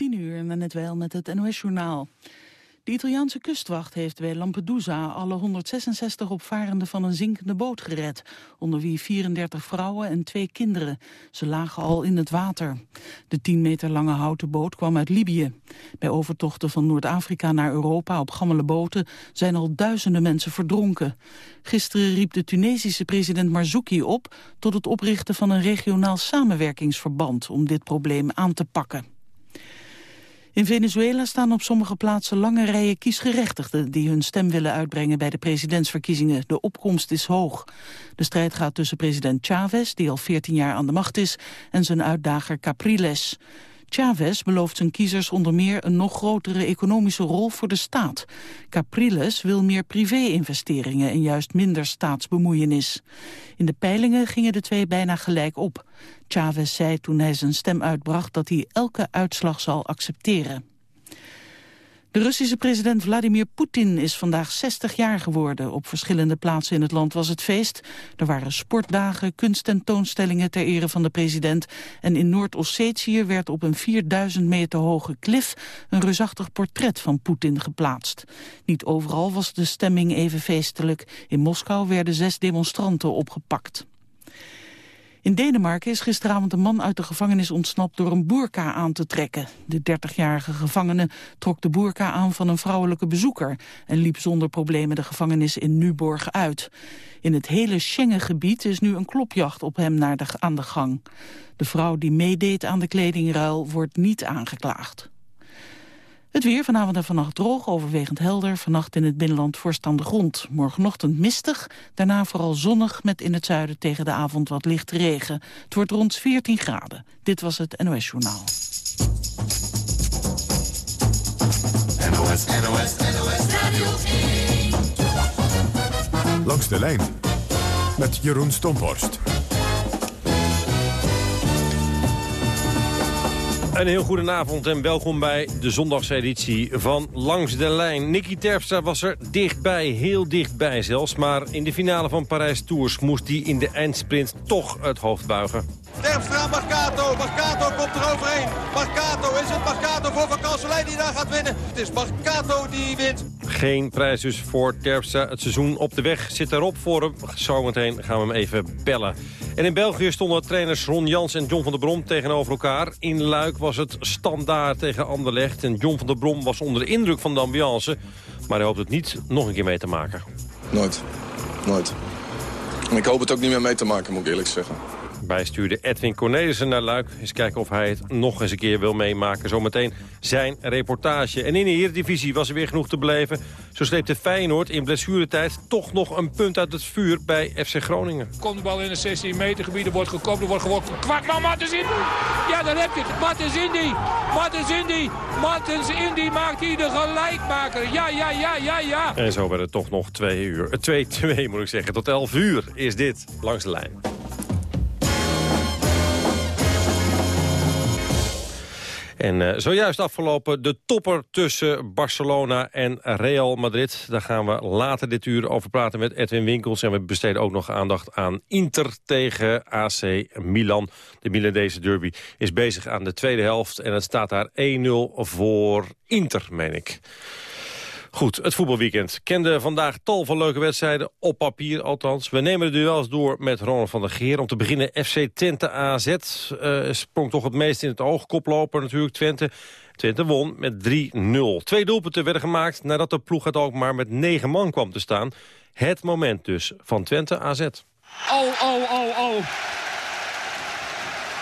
10 uur en net wel met het NOS-journaal. De Italiaanse kustwacht heeft bij Lampedusa alle 166 opvarenden van een zinkende boot gered, onder wie 34 vrouwen en twee kinderen. Ze lagen al in het water. De 10 meter lange houten boot kwam uit Libië. Bij overtochten van Noord-Afrika naar Europa op gammele boten zijn al duizenden mensen verdronken. Gisteren riep de Tunesische president Marzouki op tot het oprichten van een regionaal samenwerkingsverband om dit probleem aan te pakken. In Venezuela staan op sommige plaatsen lange rijen kiesgerechtigden... die hun stem willen uitbrengen bij de presidentsverkiezingen. De opkomst is hoog. De strijd gaat tussen president Chavez, die al 14 jaar aan de macht is... en zijn uitdager Capriles. Chavez belooft zijn kiezers onder meer een nog grotere economische rol voor de staat. Capriles wil meer privé-investeringen en juist minder staatsbemoeienis. In de peilingen gingen de twee bijna gelijk op. Chavez zei toen hij zijn stem uitbracht dat hij elke uitslag zal accepteren. De Russische president Vladimir Poetin is vandaag 60 jaar geworden. Op verschillende plaatsen in het land was het feest. Er waren sportdagen, kunsttentoonstellingen ter ere van de president. En in Noord-Ossetië werd op een 4000 meter hoge klif... een reusachtig portret van Poetin geplaatst. Niet overal was de stemming even feestelijk. In Moskou werden zes demonstranten opgepakt. In Denemarken is gisteravond een man uit de gevangenis ontsnapt door een boerka aan te trekken. De 30-jarige gevangene trok de boerka aan van een vrouwelijke bezoeker en liep zonder problemen de gevangenis in Nuborg uit. In het hele Schengengebied is nu een klopjacht op hem naar de, aan de gang. De vrouw die meedeed aan de kledingruil wordt niet aangeklaagd. Het weer vanavond en vannacht droog, overwegend helder. Vannacht in het binnenland voorstaande grond. Morgenochtend mistig, daarna vooral zonnig... met in het zuiden tegen de avond wat lichte regen. Het wordt rond 14 graden. Dit was het NOS Journaal. NOS, NOS, NOS Radio 1. Langs de lijn met Jeroen Stomphorst. Een heel goedenavond en welkom bij de zondagseditie van Langs de Lijn. Nicky Terpstra was er dichtbij, heel dichtbij zelfs. Maar in de finale van Parijs Tours moest hij in de eindsprint toch het hoofd buigen. Terpstra, Marcato. Marcato komt er overheen. Marcato, is het Marcato voor Van Kanselij die daar gaat winnen? Het is Marcato die wint. Geen prijs dus voor Terpstra. Het seizoen op de weg zit erop voor hem. Zometeen gaan we hem even bellen. En in België stonden trainers Ron Jans en John van der Brom tegenover elkaar. In Luik was het standaard tegen Anderlecht. En John van der Brom was onder de indruk van de ambiance. Maar hij hoopt het niet nog een keer mee te maken. Nooit. Nooit. En ik hoop het ook niet meer mee te maken, moet ik eerlijk zeggen. Wij stuurde Edwin Cornelissen naar Luik. Eens kijken of hij het nog eens een keer wil meemaken. Zometeen zijn reportage. En in de Eredivisie was er weer genoeg te beleven. Zo sleepte Feyenoord in blessuretijd toch nog een punt uit het vuur bij FC Groningen. Komt de bal in het 16 meter gebied, er wordt gekopt, er wordt gewonnen. Kwart, maar Martens Indy! Ja, daar heb je het. Martens Indy! Martens Indy! Martens Indy maakt hier de gelijkmaker. Ja, ja, ja, ja, ja. En zo werd het toch nog twee uur. 2-2 moet ik zeggen. Tot 11 uur is dit langs de lijn. En uh, zojuist afgelopen de topper tussen Barcelona en Real Madrid. Daar gaan we later dit uur over praten met Edwin Winkels. En we besteden ook nog aandacht aan Inter tegen AC Milan. De Milanese derby is bezig aan de tweede helft. En het staat daar 1-0 voor Inter, meen ik. Goed, het voetbalweekend kende vandaag tal van leuke wedstrijden, op papier althans. We nemen de duels door met Ronald van der Geer. Om te beginnen FC Twente AZ uh, sprong toch het meest in het oog. Koploper natuurlijk Twente. Twente won met 3-0. Twee doelpunten werden gemaakt nadat de ploeg het ook maar met negen man kwam te staan. Het moment dus van Twente AZ. Oh, oh, oh, oh.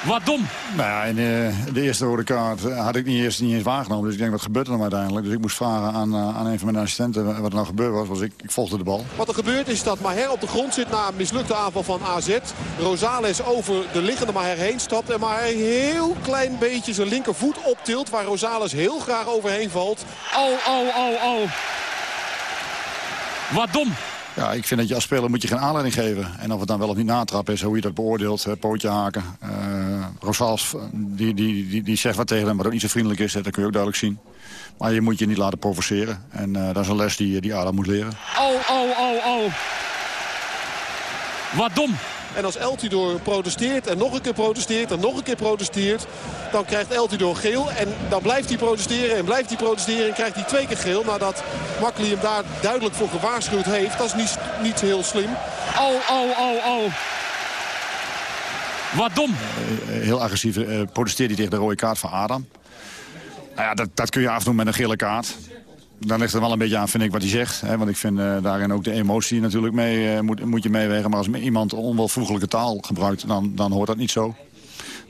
Wat dom. Nou ja, in de, de eerste rode kaart had ik niet eens, niet eens waargenomen. Dus ik denk, wat gebeurt er dan uiteindelijk? Dus ik moest vragen aan, eh, aan een van mijn assistenten wat er nou gebeurd was. was ik, ik volgde de bal. Wat er gebeurt is dat Maher op de grond zit na een mislukte aanval van AZ. Rosales over de liggende Maher heen stapt. En Maher een heel klein beetje zijn linkervoet optilt. Waar Rosales heel graag overheen valt. Oh, oh, oh, oh. Wat dom. Ja, ik vind dat je als speler moet je geen aanleiding geven. En of het dan wel of niet natrap is, hoe je dat beoordeelt, hè, pootje haken. Uh, Rosals, die, die, die, die zegt wat tegen hem, maar ook niet zo vriendelijk is. Dat kun je ook duidelijk zien. Maar je moet je niet laten provoceren. En dat is een les die, die Adam moet leren. Oh, oh, oh, oh. Wat dom. En als Eltidoor protesteert en nog een keer protesteert en nog een keer protesteert... dan krijgt Eltidoor geel en dan blijft hij protesteren en blijft hij protesteren... en krijgt hij twee keer geel nadat Makkeli hem daar duidelijk voor gewaarschuwd heeft. Dat is niet, niet heel slim. Oh, oh, oh, oh. Wat dom. Eh, heel agressief eh, protesteert hij tegen de rode kaart van Adam. Nou ja, dat, dat kun je afdoen met een gele kaart. Dan ligt er wel een beetje aan, vind ik, wat hij zegt. Hè? Want ik vind eh, daarin ook de emotie natuurlijk mee, eh, moet, moet je meewegen. Maar als iemand onwelvoegelijke taal gebruikt, dan, dan hoort dat niet zo.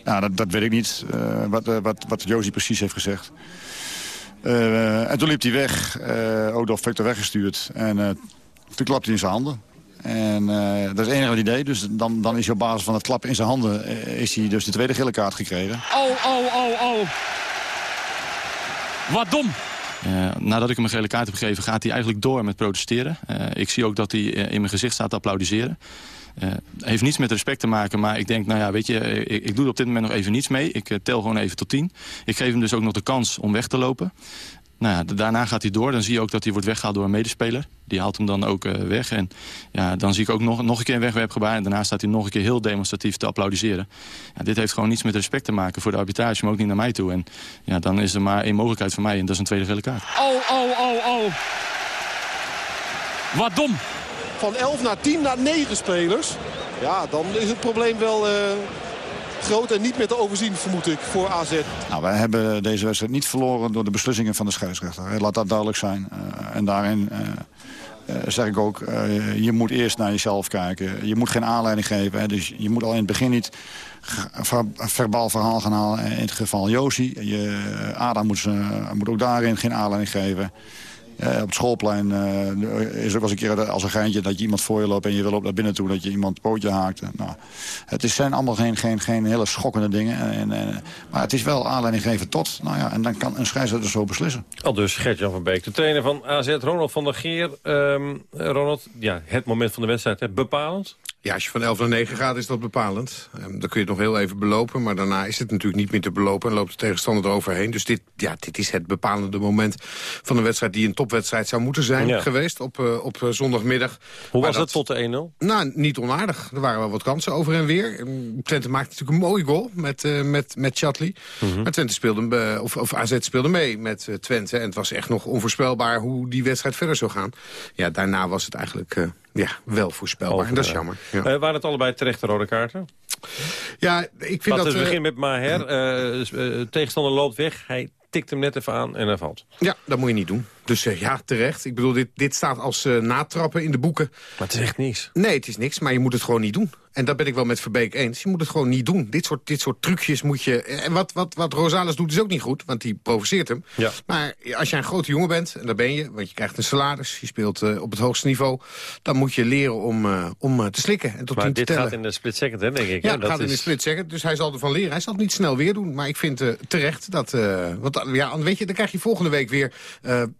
Nou, dat, dat weet ik niet, eh, wat, wat, wat precies heeft gezegd. En toen liep hij weg, ook door Victor weggestuurd. En toen klapte hij in zijn handen. En dat is het enige wat hij deed. Dus dan, dan is hij op basis van het klappen in zijn handen... is hij dus de tweede gele kaart gekregen. Oh, oh, oh, oh. Wat dom. Uh, nadat ik hem een gele kaart heb gegeven, gaat hij eigenlijk door met protesteren. Uh, ik zie ook dat hij uh, in mijn gezicht staat te applaudisseren. heeft niets met respect te maken, maar ik denk, nou ja, weet je, ik, ik doe er op dit moment nog even niets mee. Ik tel gewoon even tot tien. Ik geef hem dus ook nog de kans om weg te lopen. Nou ja, daarna gaat hij door. Dan zie je ook dat hij wordt weggehaald door een medespeler. Die haalt hem dan ook uh, weg. En ja, dan zie ik ook nog, nog een keer een wegwerpgebaar. En daarna staat hij nog een keer heel demonstratief te applaudisseren. Ja, dit heeft gewoon niets met respect te maken voor de arbitrage, maar ook niet naar mij toe. En ja, dan is er maar één mogelijkheid voor mij en dat is een tweede gele kaart. Oh, oh, oh, oh. Wat dom. Van 11 naar 10 naar 9 spelers. Ja, dan is het probleem wel... Uh groot en niet meer te overzien, vermoed ik, voor AZ. Nou, wij hebben deze wedstrijd niet verloren door de beslissingen van de scheidsrechter. Laat dat duidelijk zijn. Uh, en daarin uh, uh, zeg ik ook, je moet eerst naar jezelf kijken. Je moet geen aanleiding geven. Hè. Dus je moet al in het begin niet ver verbaal verhaal gaan halen. In het geval Josie. Je, Adam moet, moet ook daarin geen aanleiding geven. Uh, op het schoolplein uh, is ook wel eens een keer als een geintje dat je iemand voor je loopt en je wil op naar binnen toe dat je iemand pootje haakt. Nou, het is, zijn allemaal geen, geen, geen hele schokkende dingen. En, en, maar het is wel aanleiding geven tot. Nou ja, en dan kan een scheidsrechter zo beslissen. Al dus Gert-Jan van Beek, de trainer van AZ, Ronald van der Geer. Um, Ronald, ja, het moment van de wedstrijd, hè, bepalend? Ja, als je van 11 naar 9 gaat, is dat bepalend. Um, dan kun je het nog heel even belopen, maar daarna is het natuurlijk niet meer te belopen... en loopt de tegenstander eroverheen. Dus dit, ja, dit is het bepalende moment van een wedstrijd... die een topwedstrijd zou moeten zijn ja. geweest op, uh, op uh, zondagmiddag. Hoe maar was dat, het tot de 1-0? Nou, niet onaardig. Er waren wel wat kansen over en weer. Twente maakte natuurlijk een mooie goal met, uh, met, met Chatley. Mm -hmm. Maar Twente speelde, of, of AZ speelde mee met Twente. En het was echt nog onvoorspelbaar hoe die wedstrijd verder zou gaan. Ja, daarna was het eigenlijk... Ja, wel voorspelbaar. Over, en dat is jammer. Ja. Uh, waren het allebei terechte rode kaarten? Ja, ik vind Wat dat... We beginnen met Maher. Tegenstander loopt weg. Hij tikt hem net even aan en hij valt. Ja, dat moet je niet doen. Dus uh, ja, terecht. Ik bedoel, dit, dit staat als uh, natrappen in de boeken. Maar het is echt niks. Nee, het is niks, maar je moet het gewoon niet doen. En dat ben ik wel met Verbeek eens. Je moet het gewoon niet doen. Dit soort, dit soort trucjes moet je... En wat, wat, wat Rosales doet is ook niet goed, want die provoceert hem. Ja. Maar als jij een grote jongen bent, en daar ben je... want je krijgt een salaris, je speelt uh, op het hoogste niveau... dan moet je leren om, uh, om te slikken en tot maar te dit tellen. gaat in de split second, hè, denk ik. Ja, hè? dat gaat is... in de split second, dus hij zal ervan leren. Hij zal het niet snel weer doen, maar ik vind terecht dat... want ja, weet je, dan krijg je volgende week weer een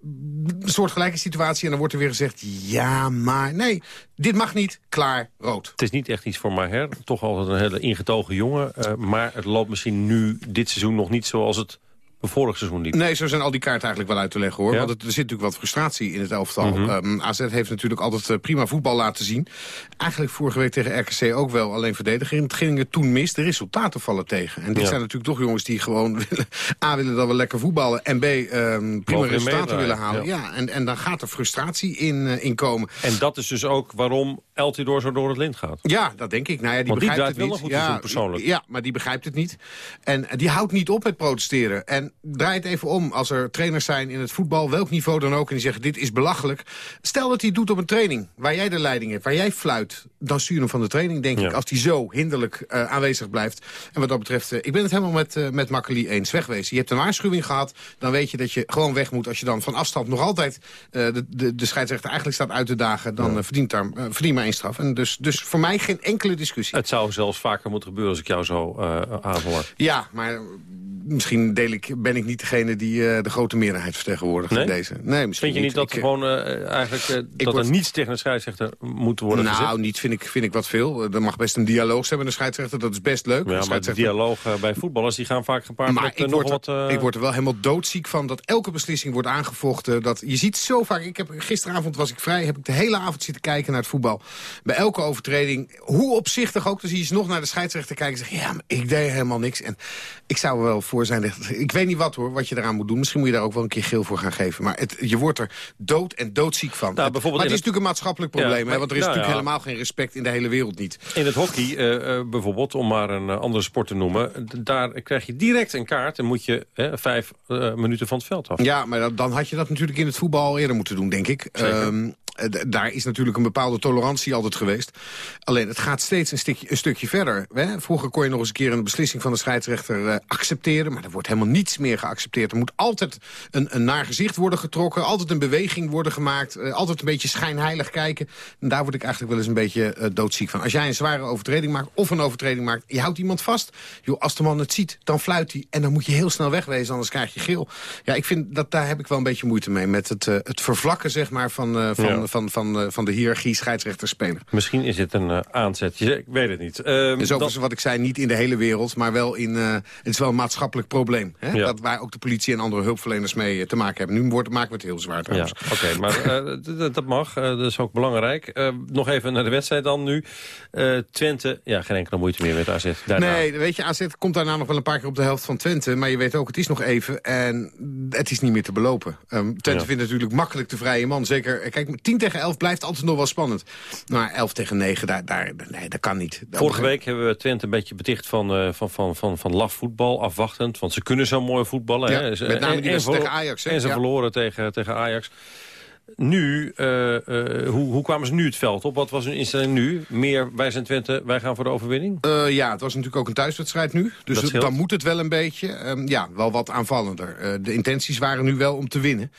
soort gelijke situatie... en dan wordt er weer gezegd, ja, maar nee, dit mag niet, klaar, rood. Het is niet echt iets voor Maher, toch altijd een hele ingetogen jongen. Uh, maar het loopt misschien nu, dit seizoen, nog niet zoals het vorig seizoen liep. Nee, zo zijn al die kaarten eigenlijk wel uit te leggen, hoor. Ja? Want het, er zit natuurlijk wat frustratie in het elftal. Mm -hmm. um, AZ heeft natuurlijk altijd uh, prima voetbal laten zien. Eigenlijk vorige week tegen RKC ook wel, alleen verdedigen. Het ging er toen mis, de resultaten vallen tegen. En dit ja. zijn natuurlijk toch jongens die gewoon willen, A, willen dat we lekker voetballen... en B, um, prima resultaten willen halen. Ja. ja, en, en dan gaat er frustratie in, uh, in komen. En dat is dus ook waarom Eltidoor zo door het lint gaat. Ja, dat denk ik. Nou ja, die Want begrijpt die het niet. ja, persoonlijk. Ja, maar die begrijpt het niet. En die houdt niet op met protesteren. En draai het even om. Als er trainers zijn in het voetbal, welk niveau dan ook... en die zeggen, dit is belachelijk. Stel dat hij doet op een training waar jij de leiding hebt... waar jij fluit, dan stuur hem van de training, denk ja. ik... als hij zo hinderlijk uh, aanwezig blijft. En wat dat betreft, uh, ik ben het helemaal met, uh, met Makkeli eens. Wegwezen. Je hebt een waarschuwing gehad, dan weet je dat je gewoon weg moet... als je dan van afstand nog altijd de, de, de scheidsrechter eigenlijk staat uit te dagen... dan ja. verdient, daar, verdient maar straf. En dus, dus voor mij geen enkele discussie. Het zou zelfs vaker moeten gebeuren als ik jou zo aanhoor. Ja, maar misschien deel ik, ben ik niet degene die eh, de grote meerderheid vertegenwoordigt Nee? in deze. Nee, misschien Vind je niet dat, Ik, er gewoon, eh, eigenlijk, eh, dat word- er niets tegen een scheidsrechter moet worden nou, gezegd? niet vind ik, vind ik wat veel. Eh, Er mag best een dialoog zijn met een scheidsrechter. Dat is best leuk. Ja, maar de dialoog eh, bij voetballers die gaan vaak gepaard Maar met eh, ik nog word, wat... er, eh, ik word er wel helemaal doodziek van dat elke beslissing wordt aangevochten. Dat, je ziet zo vaak, ik heb, gisteravond was ik vrij, heb ik de hele avond zitten kijken naar het voetbal. Bij elke overtreding, hoe opzichtig ook, dan zie je ze nog naar de scheidsrechter kijken en zeggen, ja, maar ik deed helemaal niks. En ik zou wel voor zijn, dat- ik weet niet wat hoor, wat je eraan moet doen. Misschien moet je daar ook wel een keer geel voor gaan geven. Maar het, je wordt er dood en doodziek van. Nou, bijvoorbeeld maar het is natuurlijk een maatschappelijk probleem, Ja, hè, maar- want er is nou natuurlijk ja. helemaal geen respect in de hele wereld niet. In het hockey eh, eh, bijvoorbeeld, om maar een eh, andere sport te noemen... daar krijg je direct een kaart en moet je vijf minuten van het veld af. Ja, maar dan- dan had je dat natuurlijk in het voetbal al eerder moeten doen, denk ik. Zeker. Eh, daar is natuurlijk een bepaalde tolerantie altijd geweest. Alleen, het gaat steeds een stukje, een stukje verder. Hè? Vroeger kon je nog eens een keer een beslissing van de scheidsrechter eh, accepteren. Maar er wordt helemaal niets meer geaccepteerd. Er moet altijd een, een naar gezicht worden getrokken. Altijd een beweging worden gemaakt. eh, altijd een beetje schijnheilig kijken. En daar word ik eigenlijk wel eens een beetje doodziek van. Als jij een zware overtreding maakt of een overtreding maakt... je houdt iemand vast. Joh, als de man het ziet, dan fluit hij. En dan moet je heel snel wegwezen, anders krijg je geel. Ja, ik vind dat daar heb ik wel een beetje moeite mee. Met het, het vervlakken zeg maar, van, van, Ja. Van, van, eh, van de hiërarchie scheidsrechter-speler. Misschien is dit een eh, aanzetje, ik weet het niet. Ehm, Dus dan- overigens wat ik zei, niet in de hele wereld, maar wel in... eh, het is wel een maatschappelijk probleem. Hè? Ja. Dat waar ook de politie en andere hulpverleners mee te maken hebben. Nu wordt, maken we het heel zwaar Ja, trouwens. oké, maar dat mag. dat is ook belangrijk. Nog even naar de wedstrijd dan nu. Twente, ja, geen enkele moeite meer met AZ. Daarna. Nee, weet je, AZ komt daarna nog wel een paar keer op de helft van Twente. Maar je weet ook, het is nog even en het is niet meer te belopen. Ehm, Twente Ja. vindt natuurlijk makkelijk de vrije man. Zeker, kijk, 10 tegen 11 blijft altijd nog wel spannend. Maar 11 tegen 9, daar, daar, nee, dat kan niet. Vorige week hebben we Twente een beetje beticht van, eh, van, van, van, van laf voetbal, afwachtend. Want ze kunnen zo mooi voetballen. Ja, hè. Met name die en tegen Ajax, hè. En ze Ja. verloren tegen, tegen Ajax. Nu, eh, eh, hoe, hoe kwamen ze nu het veld op? Wat was hun instelling nu? Meer, wij zijn Twente, wij gaan voor de overwinning? Eh, ja, het was natuurlijk ook een thuiswedstrijd nu. Dus het- dan moet het wel een beetje. Ehm, ja, wel wat aanvallender. De intenties waren nu wel om te winnen.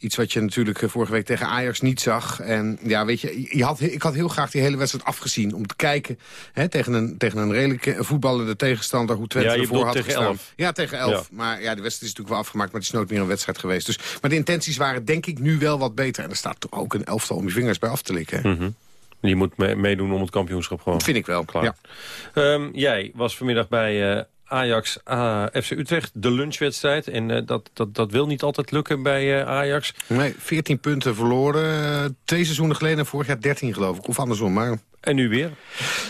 Iets wat je natuurlijk vorige week tegen Ajax niet zag. En ja, weet je, je had, ik had heel graag die hele wedstrijd afgezien. Om te kijken hè, tegen, een, tegen een redelijk eh, voetballende tegenstander... hoe Twente Ja, ervoor had tegen gestaan. 11. Ja, tegen 11. Ja. Maar ja, de wedstrijd is natuurlijk wel afgemaakt. Maar het is nooit meer een wedstrijd geweest. Dus, maar de intenties waren denk ik nu wel wat beter. En er staat toch ook een elftal om je vingers bij af te likken. Mhm. Die moet mee- meedoen om het kampioenschap gewoon. Vind ik wel, Klaar. ja. Ehm, jij was vanmiddag bij eh, Ajax ah, FC Utrecht, de lunchwedstrijd. En eh, dat, dat, dat wil niet altijd lukken bij eh, Ajax. Nee, 14 punten verloren. Eh, Twee seizoenen geleden en vorig jaar 13 geloof ik. Of andersom, maar... En nu weer.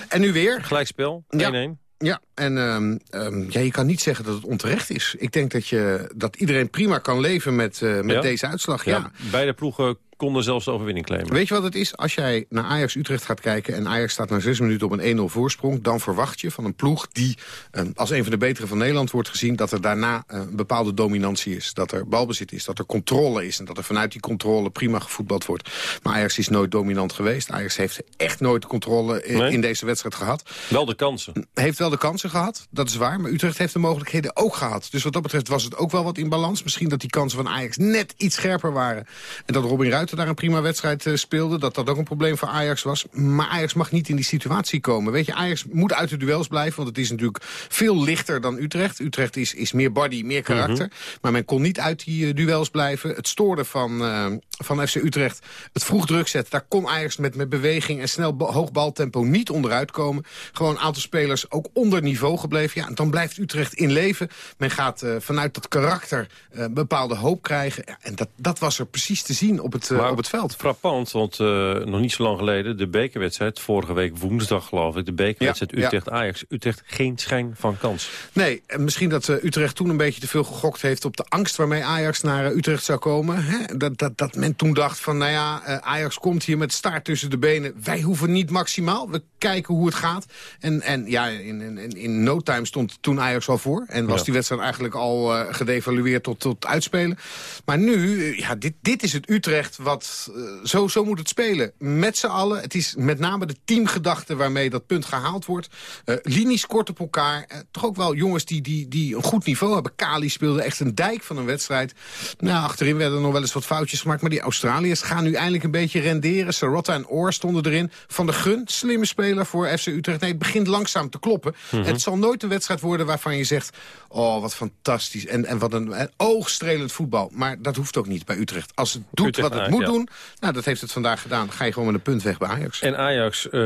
En nu weer. Gelijkspel, 1-1. Ja. Ja, en ehm, ehm, ja, je kan niet zeggen dat het onterecht is. Ik denk dat, je, dat iedereen prima kan leven met, eh, met Ja? deze uitslag. Ja. Beide ploegen konden zelfs de overwinning claimen. Weet je wat het is? Als jij naar Ajax-Utrecht gaat kijken... en Ajax staat na zes minuten op een 1-0 voorsprong... dan verwacht je van een ploeg die ehm, als een van de betere van Nederland wordt gezien... dat er daarna eh, een bepaalde dominantie is. Dat er balbezit is, dat er controle is... en dat er vanuit die controle prima gevoetbald wordt. Maar Ajax is nooit dominant geweest. Ajax heeft echt nooit de controle in, Nee? in deze wedstrijd gehad. Wel de kansen. Heeft wel de kansen gehad, dat is waar. Maar Utrecht heeft de mogelijkheden ook gehad. Dus wat dat betreft was het ook wel wat in balans. Misschien dat die kansen van Ajax net iets scherper waren. En dat Robin Ruiter daar een prima wedstrijd eh, speelde. Dat dat ook een probleem voor Ajax was. Maar Ajax mag niet in die situatie komen. Weet je, Ajax moet uit de duels blijven. Want het is natuurlijk veel lichter dan Utrecht. Utrecht is, is meer body, meer karakter. Maar men kon niet uit die eh, duels blijven. Het stoorde van, eh, van FC Utrecht. Het vroeg druk zetten. Daar kon Ajax met, met beweging en snel ba- hoog baltempo niet onderuit komen. Gewoon een aantal spelers ook onder niveau gebleven. Ja, en dan blijft Utrecht in leven. Men gaat vanuit dat karakter een bepaalde hoop krijgen. Ja, en dat, dat was er precies te zien op het, Maar op het veld. Frappant, want eh, nog niet zo lang geleden... de bekerwedstrijd, vorige week woensdag geloof ik... de bekerwedstrijd Ja, ja. Utrecht-Ajax. Utrecht geen schijn van kans. Nee, en misschien dat eh, Utrecht toen een beetje te veel gegokt heeft... op de angst waarmee Ajax naar eh, Utrecht zou komen. Hè? Dat, dat, dat men toen dacht van, nou ja, eh, Ajax komt hier met staart tussen de benen. Wij hoeven niet maximaal. We kijken hoe het gaat. En, en ja, in, in, in no time stond toen Ajax al voor. En was Ja. die wedstrijd eigenlijk al eh, gedevalueerd tot, tot uitspelen. Maar nu, eh, ja, dit, dit is het Utrecht wat eh, zo, zo moet het spelen. Met z'n allen. Het is met name de teamgedachte waarmee dat punt gehaald wordt. Uh, linies kort op elkaar. Uh, toch ook wel jongens die, die, die een goed niveau hebben. Kali speelde echt een dijk van een wedstrijd. Nou, achterin werden nog wel eens wat foutjes gemaakt. Maar die Australiërs gaan nu eindelijk een beetje renderen. Sarotta en Oor stonden erin. Van de Gun, slimme speler voor FC Utrecht. Nee, het begint langzaam te kloppen. Mhm. Het zal nooit een wedstrijd worden waarvan je zegt... oh, wat fantastisch. En, en wat een, een oogstrelend voetbal. Maar dat hoeft ook niet bij Utrecht. Als het doet Utrecht, wat het ah, moet ja. doen... nou, dat heeft het vandaag gedaan. Ga je gewoon met een punt weg bij Ajax. En Ajax eh,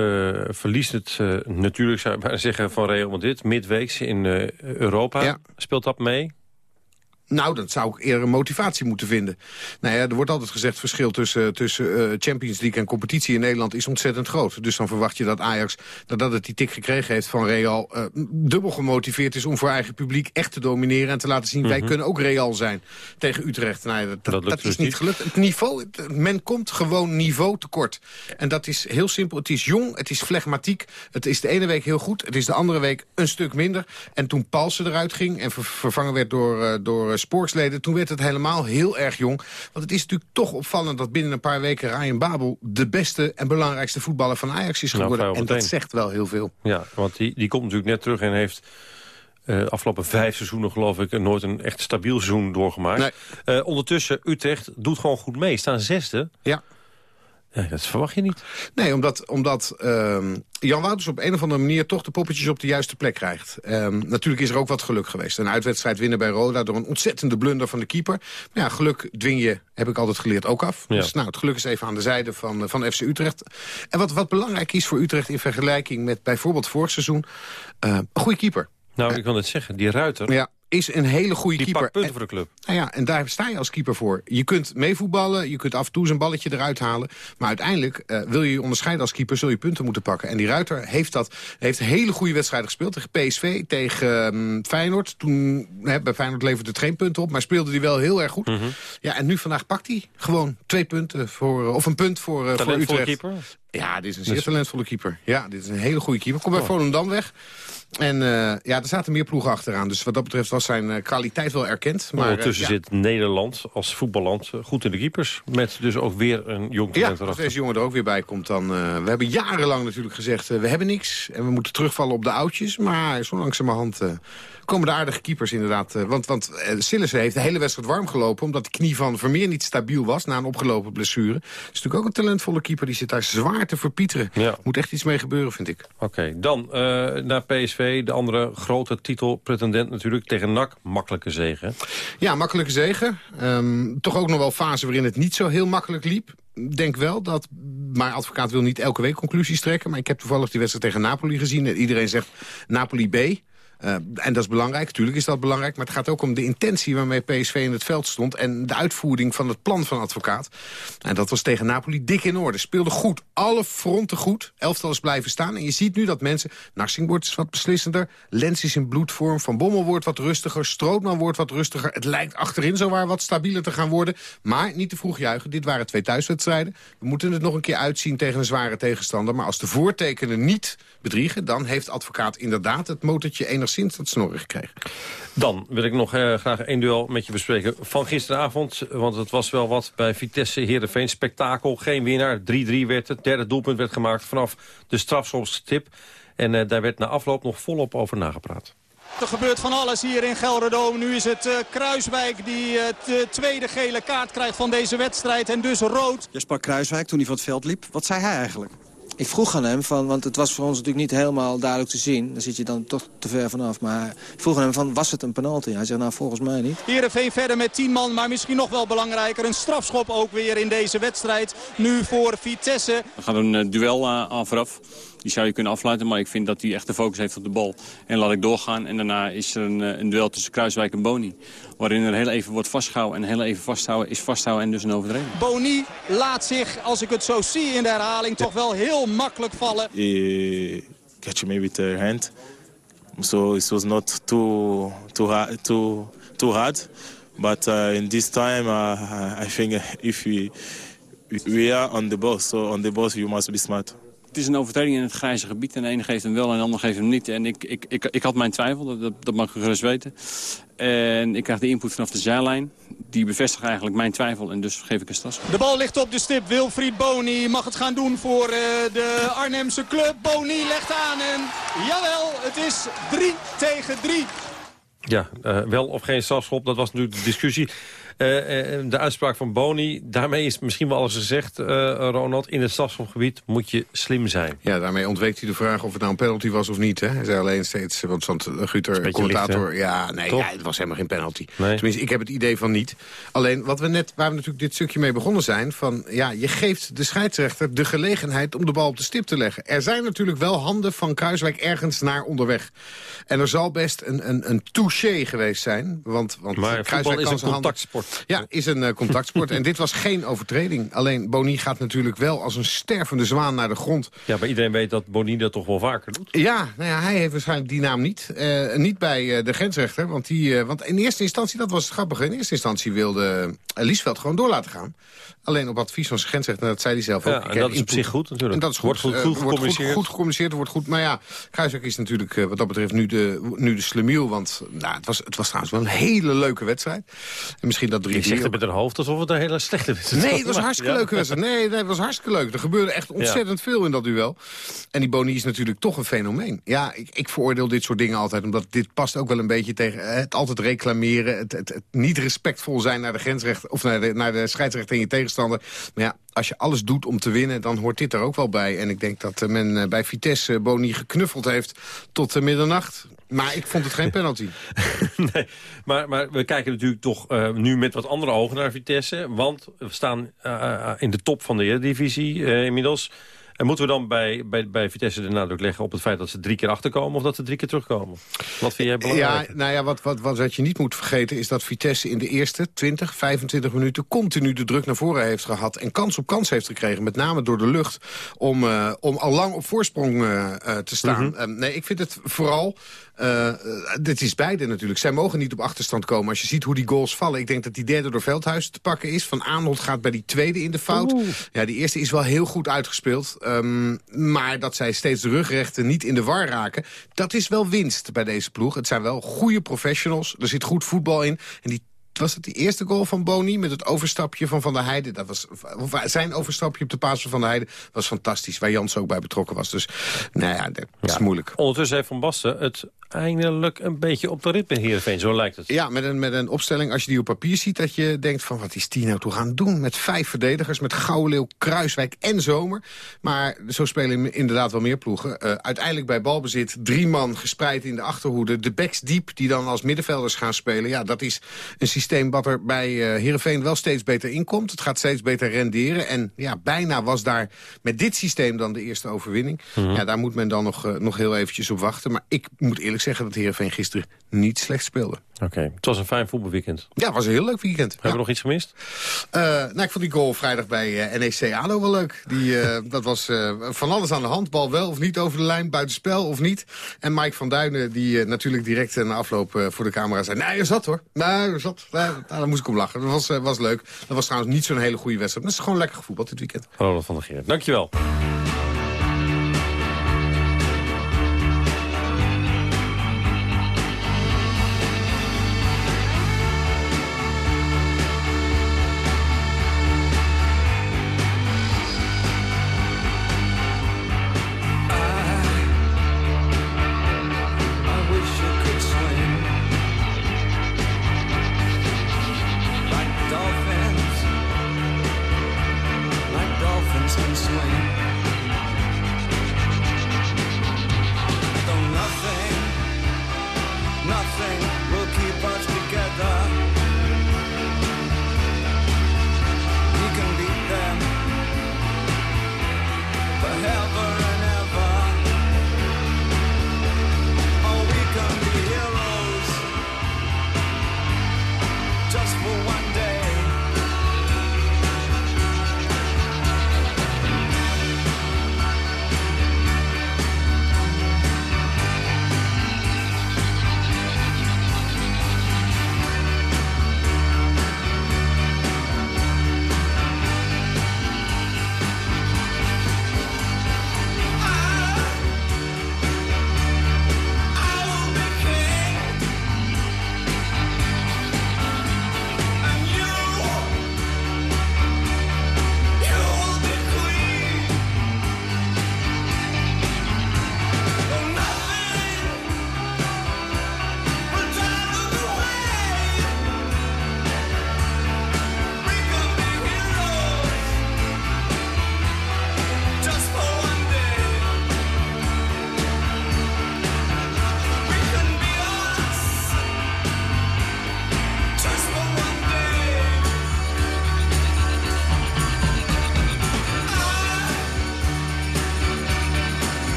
verliest het eh, natuurlijk, zou je bijna zeggen, van Real Madrid. Midweeks in eh, Europa. Ja. Speelt dat mee? Nou, dat zou ik eerder een motivatie moeten vinden. Nou ja, er wordt altijd gezegd... het verschil tussen, tussen eh, Champions League en competitie in Nederland is ontzettend groot. Dus dan verwacht je dat Ajax, nadat het die tik gekregen heeft van Real... eh, dubbel gemotiveerd is om voor eigen publiek echt te domineren... en te laten zien, wij Mhm. kunnen ook Real zijn tegen Utrecht. Nou, ja, dat, dat, Dat lukt is dus niet niet. gelukt. Het niveau, het- men komt gewoon niveau tekort. En dat is heel simpel. Het is jong, het is flegmatiek. Het is de ene week heel goed, het is de andere week een stuk minder. En toen Paulsen eruit ging en ver- vervangen werd door, eh, door Sporksleden... toen werd het helemaal heel erg jong. Want het is natuurlijk toch opvallend dat binnen een paar weken... Ryan Babel de beste en belangrijkste voetballer van Ajax is Nou, geworden. en dat zegt wel heel veel. Ja, want die, die komt natuurlijk net terug en heeft de afgelopen vijf seizoenen, geloof ik, nooit een echt stabiel seizoen doorgemaakt. Nee. Eh, ondertussen, Utrecht doet gewoon goed mee. Staan zesde. Ja. Ja, dat verwacht je niet. Nee, omdat, omdat ehm, Jan Wouters op een of andere manier toch de poppetjes op de juiste plek krijgt. Ehm, natuurlijk is er ook wat geluk geweest. Een uitwedstrijd winnen bij Roda door een ontzettende blunder van de keeper. Maar ja, geluk dwing je, heb ik altijd geleerd, ook af. Ja. Dus nou, het geluk is even aan de zijde van, eh, van FC Utrecht. En wat, wat belangrijk is voor Utrecht in vergelijking met bijvoorbeeld vorig seizoen... eh, een goede keeper. Nou, ik wil net zeggen, die Ruiter, Ja, is een hele goede die keeper. pakt punten En- voor de club. nou ja, en daar sta je als keeper voor. Je kunt meevoetballen, je kunt af en toe zijn balletje eruit halen. Maar uiteindelijk eh, wil je je onderscheiden als keeper... zul je punten moeten pakken. En die Ruiter heeft, dat, heeft hele goede wedstrijden gespeeld. Tegen PSV, tegen ehm, Feyenoord. Toen, hè, bij Feyenoord leverde het geen punten op... maar speelde hij wel heel erg goed. Mhm. Ja, en nu vandaag pakt hij gewoon twee punten voor... eh, of een punt voor, eh, voor Utrecht. keeper. Ja, dit is een zeer Dus- talentvolle keeper. Ja, dit is een hele goede keeper. Komt bij Oh. Volendam weg. En eh, ja, er zaten meer ploegen achteraan. Dus wat dat betreft was zijn eh, kwaliteit wel erkend. Maar, Maar eh, ondertussen ja. zit Nederland als voetballand eh, goed in de keepers. Met dus ook weer een jong Ja, talent als erachter. deze jongen er ook weer bij komt, dan... eh, we hebben jarenlang natuurlijk gezegd, eh, we hebben niks. En we moeten terugvallen op de oudjes. Maar zo langzamerhand eh, komen de aardige keepers inderdaad. eh, want want eh, Sillissen heeft de hele wedstrijd warm gelopen... omdat de knie van Vermeer niet stabiel was na een opgelopen blessure. is natuurlijk ook een talentvolle keeper. Die zit daar zwaar te verpieteren. Ja. Moet echt iets mee gebeuren, vind ik. Oké, dan eh, naar PSV, de andere grote titelpretendent natuurlijk. Tegen NAC, makkelijke zege. hè? Ja, makkelijke zegen. Ehm, toch ook nog wel fasen waarin het niet zo heel makkelijk liep. Denk wel dat, maar advocaat wil niet elke week conclusies trekken. Maar ik heb toevallig die wedstrijd tegen Napoli gezien. En iedereen zegt Napoli B. Eh, en dat is belangrijk, natuurlijk is dat belangrijk. Maar het gaat ook om de intentie waarmee PSV in het veld stond... en de uitvoering van het plan van advocaat. En dat was tegen Napoli dik in orde. Speelde goed, alle fronten goed. Elftal is blijven staan. En je ziet nu dat mensen... Narsing wordt wat beslissender. Lens is in bloedvorm. Van Bommel wordt wat rustiger. Strootman wordt wat rustiger. Het lijkt achterin zowaar wat stabieler te gaan worden. Maar niet te vroeg juichen. Dit waren twee thuiswedstrijden. We moeten het nog een keer uitzien tegen een zware tegenstander. Maar als de voortekenen niet bedriegen... dan heeft advocaat inderdaad het motortje enigszins dat snorren gekregen. Dan wil ik nog eh, graag één duel met je bespreken van gisteravond. Want het was wel wat bij Vitesse Heerenveen. Spektakel, geen winnaar. 3-3 werd het. Derde doelpunt werd gemaakt vanaf de strafschopstip. En eh, daar werd na afloop nog volop over nagepraat. Er gebeurt van alles hier in Gelredome. Nu is het eh, Kruiswijk die eh, de tweede gele kaart krijgt van deze wedstrijd. En dus rood. Je sprak Kruiswijk toen hij van het veld liep. Wat zei hij eigenlijk? Ik vroeg aan hem, van, want het was voor ons natuurlijk niet helemaal duidelijk te zien. Daar zit je dan toch te ver vanaf. Maar ik vroeg aan hem, van, was het een penalty? Hij zegt, nou volgens mij niet. Heerenveen verder met 10 man, maar misschien nog wel belangrijker. Een strafschop ook weer in deze wedstrijd. Nu voor Vitesse. Er gaat een eh, duel eh, aan vooraf. Die zou je kunnen afluiten, maar ik vind dat hij echt de focus heeft op de bal. En laat ik doorgaan. En daarna is er een, eh, een duel tussen Kruiswijk en Boni. Waarin er heel even wordt vastgehouden. En heel even vasthouden is vasthouden en dus een overtreding. Boni laat zich, als ik het zo zie in de herhaling, toch wel heel makkelijk vallen. he catch me with her hand. So it was not too too hard. Too, too hard. But uh, in this time, uh, I think if we we are on the bus, so on the bus you must be smart. Het is een overtreding in het grijze gebied. En de ene geeft hem wel en de ander geeft hem niet. En ik, ik, ik, ik had mijn twijfel, dat, dat, mag je gerust weten. En ik krijg de input vanaf de zijlijn. die bevestigt eigenlijk mijn twijfel en dus geef ik een strafschop. De bal ligt op de stip. Wilfried Boni mag het gaan doen voor uh, de Arnhemse club. Boni legt aan en jawel, het is 3 tegen 3. Ja, uh, wel of geen strafschop, dat was natuurlijk de discussie. Uh, de uitspraak van Boni, daarmee is misschien wel alles gezegd, uh, Ronald. In het strafschopgebied moet je slim zijn. Ja, daarmee ontweekt hij de vraag of het nou een penalty was of niet. Hè? Hij zei alleen steeds, want, want Guter, commentator... Licht, ja, nee, ja, het was helemaal geen penalty. Nee. Tenminste, ik heb het idee van niet. Alleen, wat we net, waar we natuurlijk dit stukje mee begonnen zijn... van ja, je geeft de scheidsrechter de gelegenheid om de bal op de stip te leggen. Er zijn natuurlijk wel handen van Kruiswijk ergens naar onderweg. En er zal best een, een, een touché geweest zijn. Want, want maar voetbal is een contactsport. Ja, is een uh, contactsport. en dit was geen overtreding. Alleen Boni gaat natuurlijk wel als een stervende zwaan naar de grond. Ja, maar iedereen weet dat Boni dat toch wel vaker doet? Ja, nou ja hij heeft waarschijnlijk die naam niet. Uh, niet bij uh, de grensrechter. Want, die, want in eerste instantie, dat was het grappige... in eerste instantie wilde Liesveld gewoon door laten gaan. Alleen op advies van zijn grensrechter, dat zei hij zelf ook. Ja, en dat is op zich goed natuurlijk. En dat is goed, wordt goed, goed, gecommuniceerd. Wordt goed, goed gecommuniceerd, wordt goed. Maar ja, Kruiswijk is natuurlijk wat dat betreft nu de, nu de slemiel. Want nou, het, was, het was trouwens wel een hele leuke wedstrijd. En misschien dat drie Je zegt het met een hoofd alsof het een hele slechte wedstrijd was. Nee, het was een hartstikke leuke wedstrijd. Nee, nee, het was hartstikke leuk. Er gebeurde echt ontzettend veel in dat duel. En die Boni is natuurlijk toch een fenomeen. Ja, ik, ik veroordeel dit soort dingen altijd. Omdat dit past ook wel een beetje tegen het altijd reclameren. Het, het, het niet respectvol zijn naar de grensrechter... of naar de, naar de scheidsrechter en je Maar ja, als je alles doet om te winnen, dan hoort dit er ook wel bij. En ik denk dat men bij Vitesse Boni geknuffeld heeft tot middernacht. Maar ik vond het geen penalty. nee, maar, maar we kijken natuurlijk toch nu met wat andere ogen naar Vitesse. Want we staan in de top van de Eredivisie uh, inmiddels. En moeten we dan bij, bij, bij Vitesse de nadruk leggen op het feit dat ze drie keer achterkomen... of dat ze drie keer terugkomen? Wat vind jij belangrijk? Ja, nou ja, wat, wat, wat, wat je niet moet vergeten is dat Vitesse in de eerste 20, 25 minuten... continu de druk naar voren heeft gehad en kans op kans heeft gekregen. Met name door de lucht om, uh, om al lang op voorsprong uh, te staan. Mm -hmm. nee, ik vind het vooral... Dit is beide natuurlijk. Zij mogen niet op achterstand komen. Als je ziet hoe die goals vallen. Ik denk dat die derde door Veldhuis te pakken is. Van Arnold gaat bij die tweede in de fout. Oeh. Ja, die eerste is wel heel goed uitgespeeld. Um, maar dat zij steeds de rugrechten niet in de war raken... dat is wel winst bij deze ploeg. Het zijn wel goede professionals. Er zit goed voetbal in. En die was het die eerste goal van Boni met het overstapje van Van der Heijden. Dat was, zijn overstapje op de paas van Van der Heijden was fantastisch. Waar Jans ook bij betrokken was. Dus nou ja, dat is ja. moeilijk. Ondertussen heeft Van Basten het eindelijk een beetje op de rit in Heerenveen. Zo lijkt het. Ja, met een, met een opstelling, als je die op papier ziet... dat je denkt van, wat is die nou toe gaan doen? Met vijf verdedigers, met Gouwleeuw, Kruiswijk en Zomer. Maar zo spelen inderdaad wel meer ploegen. Uh, uiteindelijk bij balbezit drie man gespreid in de achterhoede. De backs diep, die dan als middenvelders gaan spelen. Ja, dat is een systeem wat er bij uh, Heerenveen wel steeds beter inkomt. Het gaat steeds beter renderen. En ja, bijna was daar met dit systeem dan de eerste overwinning. Mm -hmm. Ja, daar moet men dan nog, uh, nog heel eventjes op wachten. Maar ik moet eerlijk zeggen dat Heerenveen gisteren niet slecht speelde. Oké, okay. het was een fijn voetbalweekend. Ja, het was een heel leuk weekend. Hebben ja. we nog iets gemist? Uh, nou, ik vond die goal vrijdag bij uh, NEC ADO wel leuk. Die, uh, dat was van alles aan de hand. Bal wel of niet over de lijn, buitenspel of niet. En Mike van Duinen, die natuurlijk direct na afloop voor de camera zei... Nee, je zat hoor. Nee, je zat. Nee, nou, daar moest ik om lachen. Dat was, was leuk. Dat was trouwens niet zo'n hele goede wedstrijd. Maar het is gewoon lekker gevoetbald dit weekend. Ronald van der Geer, dankjewel.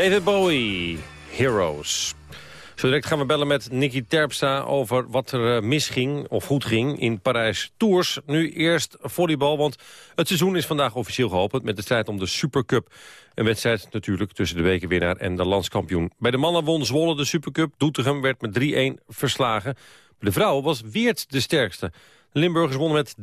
David Bowie, Heroes. Zo direct gaan we bellen met Nicky Terpstra over wat er eh, misging of goed ging in Parijs Tours. Nu eerst volleybal, want het seizoen is vandaag officieel geopend met de strijd om de Supercup. Een wedstrijd natuurlijk tussen de wekenwinnaar en de landskampioen. Bij de mannen won Zwolle de Supercup. Doetinchem werd met 3-1 verslagen. De vrouwen was Weert de sterkste. De Limburgers wonnen met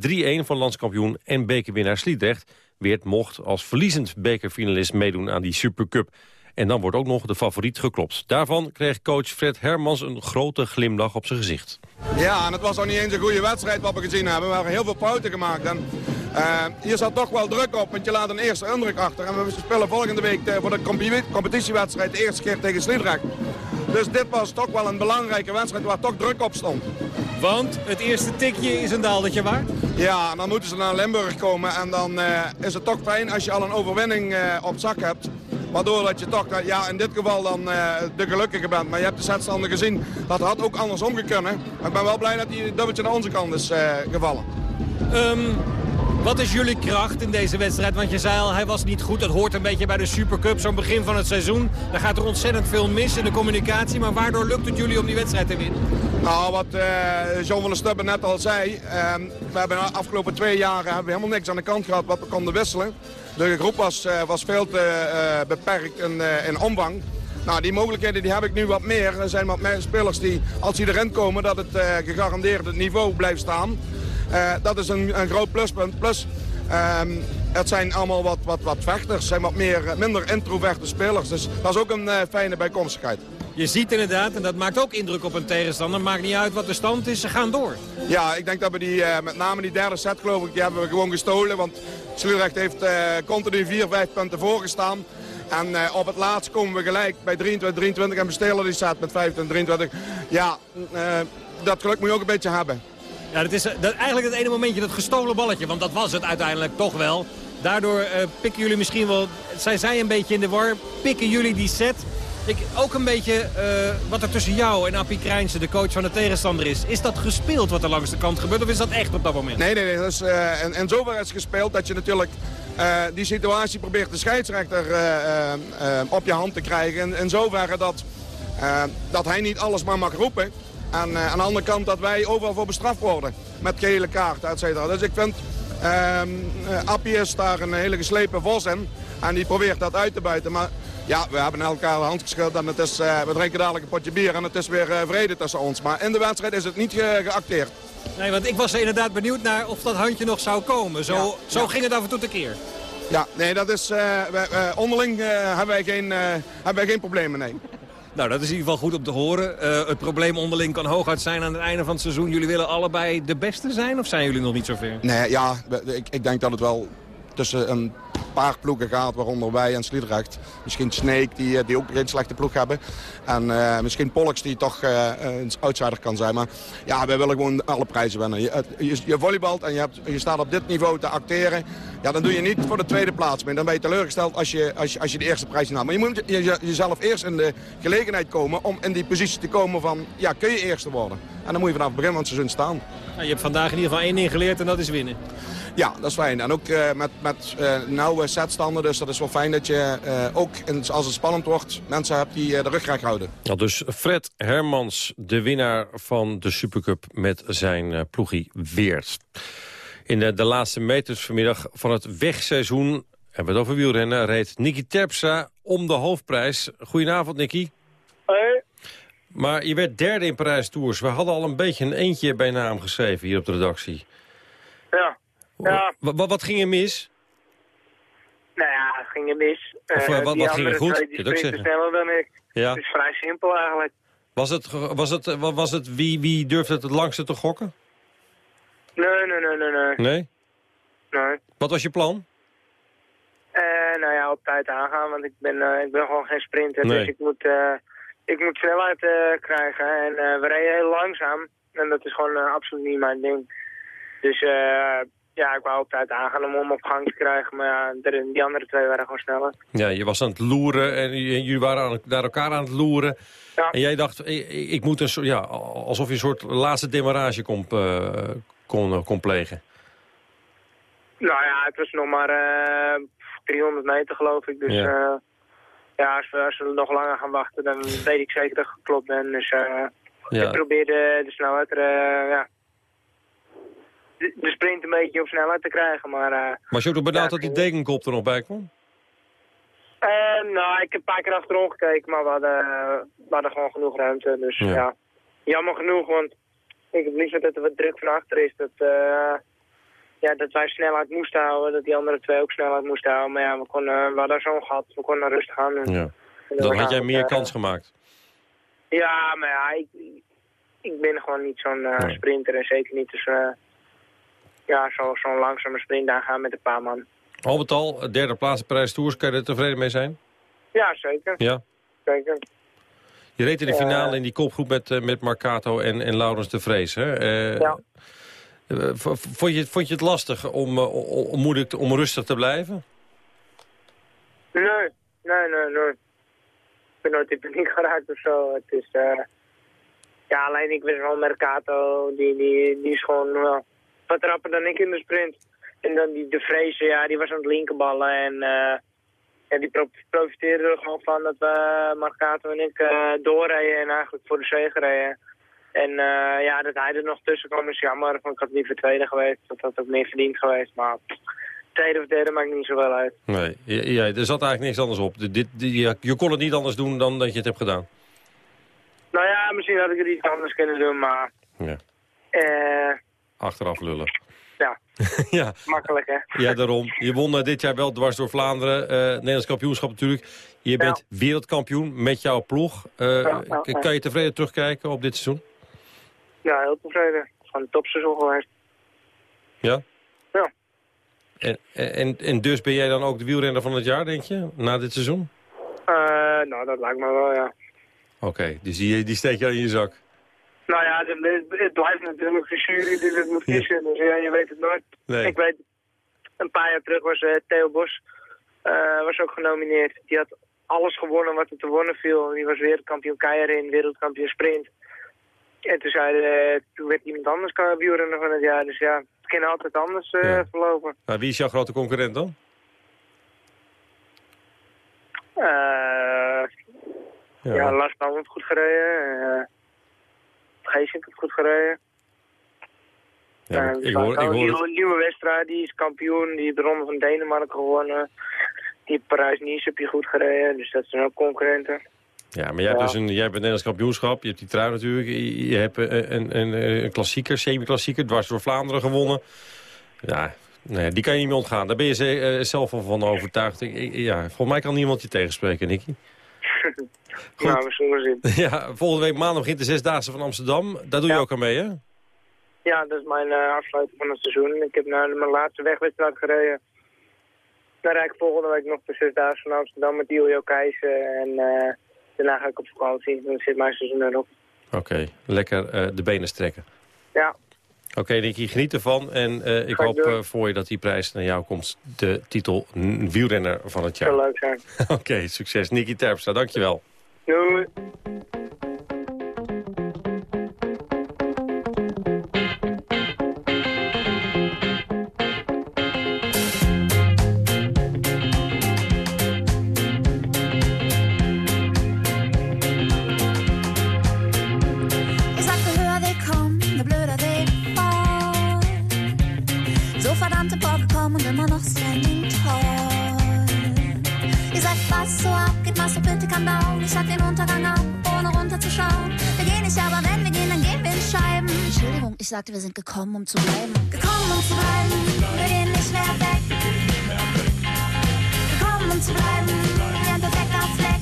3-1 van landskampioen en bekerwinnaar Sliedrecht. Weert mocht als verliezend bekerfinalist meedoen aan die Supercup. En dan wordt ook nog de favoriet geklopt. Daarvan kreeg coach Fred Hermans een grote glimlach op zijn gezicht. Ja, en het was ook niet eens een goede wedstrijd wat we gezien hebben. We hebben heel veel fouten gemaakt. En, uh, hier zat toch wel druk op, want je laat een eerste indruk achter. En we spelen volgende week uh, voor de competitiewedstrijd de eerste keer tegen Sliedrecht. Dus dit was toch wel een belangrijke wedstrijd waar toch druk op stond. Want het eerste tikje is een daaldertje waard? Ja, dan moeten ze naar Limburg komen. En dan uh, is het toch fijn als je al een overwinning op zak hebt. Waardoor dat je toch, ja, in dit geval dan uh, de gelukkige bent. Maar je hebt de zetstanden gezien. Dat had ook andersom gekund. Maar ik ben wel blij dat die dubbeltje naar onze kant is uh, gevallen. Um, wat is jullie kracht in deze wedstrijd? Want je zei al, hij was niet goed. Dat hoort een beetje bij de Supercup, zo'n begin van het seizoen. Daar gaat er ontzettend veel mis in de communicatie. Maar waardoor lukt het jullie om die wedstrijd te winnen? Nou, wat uh, John van der Stubben net al zei. Uh, we hebben de afgelopen twee jaar hebben we helemaal niks aan de kant gehad wat we konden wisselen. De groep was, uh, was veel te uh, beperkt in, uh, in omvang. Nou, die mogelijkheden die heb ik nu wat meer. Er zijn wat meer spelers die, als die erin komen, dat het gegarandeerd het niveau blijft staan. dat is een, een groot pluspunt. Plus, um, het zijn allemaal wat, wat, wat vechters. zijn wat meer, minder introverte spelers. Dus dat is ook een fijne bijkomstigheid. Je ziet inderdaad, en dat maakt ook indruk op een tegenstander. Maakt niet uit wat de stand is, ze gaan door. Ja, ik denk dat we die, met name die derde set geloof ik, die hebben we gewoon gestolen. Want Sliedrecht heeft uh, continu 4, 5 punten voorgestaan. En uh, op het laatst komen we gelijk bij 23, 23 en we stelen die set met 25, 23. Ja, uh, dat geluk moet je ook een beetje hebben. Ja, dat is dat, eigenlijk het ene momentje, dat gestolen balletje. Want dat was het uiteindelijk toch wel. Daardoor pikken jullie misschien wel, zij zijn een beetje in de war, pikken jullie die set. Ik, ook een beetje uh, wat er tussen jou en Appie Krijnse, de coach van de tegenstander is. Is dat gespeeld wat er langs de kant gebeurt of is dat echt op dat moment? Nee, nee, nee. Dat is, uh, en, en zover is gespeeld dat je natuurlijk die situatie probeert de scheidsrechter op je hand te krijgen. En in zoverre dat, dat hij niet alles maar mag roepen. En aan de andere kant dat wij overal voor bestraft worden. Met gele kaarten, et cetera. Dus ik vind, Appie is daar een hele geslepen vos in. En die probeert dat uit te buiten. Maar ja, we hebben elkaar de hand geschud en het is, uh, we drinken dadelijk een potje bier en het is weer uh, vrede tussen ons. Maar in de wedstrijd is het niet ge geacteerd. Nee, want ik was er inderdaad benieuwd naar of dat handje nog zou komen. Zo, ja, zo ja. ging het af en toe tekeer. Ja, nee, dat is, uh, onderling hebben, wij geen, hebben wij geen problemen, nee. Nou, dat is in ieder geval goed om te horen. het probleem onderling kan hooguit zijn aan het einde van het seizoen. Jullie willen allebei de beste zijn of zijn jullie nog niet zo ver? Nee, ja, ik, ik denk dat het wel tussen een paar ploegen gaat, waaronder wij en Sliedrecht. Misschien Sneek, die, die ook geen slechte ploeg hebben. En uh, misschien Polks, die toch uh, een outsider kan zijn. Maar ja, wij willen gewoon alle prijzen winnen. Je, je, je volleybalt en je, hebt, je staat op dit niveau te acteren. Ja, dan doe je niet voor de tweede plaats mee. Dan ben je teleurgesteld als je, als je, als je de eerste prijs neemt. Maar je moet je, jezelf eerst in de gelegenheid komen om in die positie te komen van... ja, kun je eerste worden? En dan moet je vanaf het begin van het seizoen staan. Nou, je hebt vandaag in ieder geval één ding geleerd en dat is winnen. Ja, dat is fijn. En ook uh, met, met uh, nauwe setstanden. Dus dat is wel fijn dat je uh, ook, in, als het spannend wordt, mensen hebt die de ruggraag houden. Ja, dus Fred Hermans, de winnaar van de Supercup met zijn ploegie Weert. In de, de, laatste meters vanmiddag van het wegseizoen, hebben we het over wielrennen, reed Nicky Terpstra om de hoofdprijs. Goedenavond, Nicky. Hoi. Maar je werd derde in Parijs Tours. We hadden al een beetje een eentje bij naam geschreven hier op de redactie. Ja. Ja. Wat, wat ging er mis? Ging er mis. Of uh, wat, wat ging er goed? Die sprinten sneller dan ik. Ja. Het is vrij simpel eigenlijk. Was het, was het, was het wie, wie durfde het het langste te gokken? Nee, nee, nee, nee. Nee? Nee. nee. Wat was je plan? Uh, nou ja, op tijd aangaan, want ik ben, uh, ik ben gewoon geen sprinter. Nee. Dus ik moet, ik moet snelheid krijgen. En we reden heel langzaam. En dat is gewoon absoluut niet mijn ding. Dus ja, ik wou op tijd aangaan om hem op gang te krijgen. Maar ja, de, die andere twee waren gewoon sneller. Ja, je was aan het loeren en jullie waren aan, naar elkaar aan het loeren. Ja. En jij dacht, ik, ik moet een soort, ja, alsof je een soort laatste demarrage kon, uh, kon, kon plegen. Nou ja, het was nog maar uh, 300 meter geloof ik. Dus ja. uh, ja, als we, als we nog langer gaan wachten, dan weet ik zeker dat ik geklopt ben. Dus eh, Ja. ik probeer de, snelheid, er, eh, ja, de, sprint een beetje op snelheid te krijgen. Maar eh, Was je ook nog dat die dekenkop er nog bij kwam? eh, nou, ik heb een paar keer achterom gekeken, maar we hadden, we hadden gewoon genoeg ruimte. Dus Ja. ja. jammer genoeg, want ik heb liever dat er wat druk van achter is. Dat, eh, ja, dat wij snelheid moesten houden, dat die andere twee ook snelheid moesten houden. Maar ja, we, konden, we hadden zo'n gat, we konden rustig aan. doen. Ja. En Dan had jij meer kans gemaakt. Ja, maar ja, ik, ik ben gewoon niet zo'n Nee. sprinter en zeker niet dus, eh, ja, zo- zo'n langzame sprint aangaan met een paar man. Al met al, derde plaats Parijs Tours, kan je er tevreden mee zijn? Ja, zeker. Ja. zeker. Je reed in de Ja. finale in die kopgroep met, eh, met Marcato en, en Laurens de Vrees. Hè? Eh, Ja. eh, vond, je, vond je het lastig om, eh, om, om moeilijk, te- om rustig te blijven? Nee, nee, nee, nee. Ik ben nooit in paniek geraakt of zo. Het is, eh ja, alleen ik ben wel Mercato, die, die, die is gewoon wel wat rapper dan ik in de sprint. En dan die De Vreese, ja, die was aan het linkerballen en eh ja, die pro profiteerde er gewoon van dat we, Mercato en ik, eh doorreden en eigenlijk voor de zege reden. En eh, ja, dat hij er nog tussen kwam is jammer, want ik had liever tweede geweest. Dat had ook meer verdiend geweest, maar tweede of derde maakt niet zoveel uit. Nee, ja, ja, er zat eigenlijk niks anders op. Dit, dit, je, je kon het niet anders doen dan dat je het hebt gedaan. Nou ja, misschien had ik het iets anders kunnen doen, maar... Ja. eh Achteraf lullen. ja, ja. makkelijk hè. ja, daarom. Je won eh, dit jaar wel dwars door Vlaanderen. eh Nederlands kampioenschap natuurlijk. Je bent wereldkampioen met jouw ploeg. Eh, Ja, ja. Kan je tevreden terugkijken op dit seizoen? Ja, heel tevreden. Gewoon een topseizoen geweest. Ja? Ja. En, en, en dus ben jij dan ook de wielrenner van het jaar, denk je? Na dit seizoen? Nou, dat lijkt me wel, ja. Oké, dus die, die steek je in je zak. Nou ja, het, blijft natuurlijk de jury die het moet kiezen. Dus ja, je weet het nooit. Nee. Ik weet, een paar jaar terug was eh, Theo Bos eh, was ook genomineerd. Die had alles gewonnen wat er te wonnen viel. Die was wereldkampioen keirin, wereldkampioen sprint. En toen, zei, eh, toen werd iemand anders ka- wielrenner van het jaar. Dus ja, het kan altijd anders Ja. verlopen. Nou, wie is jouw grote concurrent dan? Ja. ja, Lars Bouw heeft goed gereden. Geesink heeft goed gereden. Ja, Eh, ik hoor, ik hoor nieuwe, het. nieuwe wedstrijd, die is kampioen. Die heeft de Ronde van Denemarken gewonnen. Die Parijs-Nice heb je goed gereden. Dus dat zijn ook concurrenten. Ja, maar jij, hebt dus een, jij hebt een Nederlands kampioenschap. Je hebt die trui natuurlijk. Je, hebt een, een, een, klassieker, semi-klassieker, dwars door Vlaanderen gewonnen. Ja, nee, die kan je niet meer ontgaan. Daar ben je eh, zelf wel van overtuigd. Ja, volgens mij kan niemand je tegenspreken, Nicky. Nou, we zullen zien. Ja, volgende week maandag begint de Zesdaagse van Amsterdam. Daar doe je ook aan mee, hè? Ja, dat is mijn eh, afsluiting van het seizoen. Ik heb naar mijn laatste wegwedstrijd gereden. Dan rijd ik volgende week nog de Zesdaagse van Amsterdam met Iljo Keijsen. En eh, daarna ga ik op vakantie. Dan zit mijn seizoen erop. Oké, lekker eh, de benen strekken. Ja, Oké, Nicky, geniet ervan. En ik hoop voor je dat die prijs naar jou komt. De titel wielrenner van het jaar. zou leuk zijn. Oké, succes. Nicky Terpstra, dankjewel. Do it. Kein Baum. Ich sag den Untergang ab, ohne runterzuschauen. Wir gehen nicht, aber wenn wir gehen, dann gehen wir in Scheiben. Entschuldigung, ich sagte, wir sind gekommen, um zu bleiben. Gekommen, um zu bleiben, wir gehen nicht mehr weg. Gekommen, um zu bleiben, wie ein perfekter Fleck.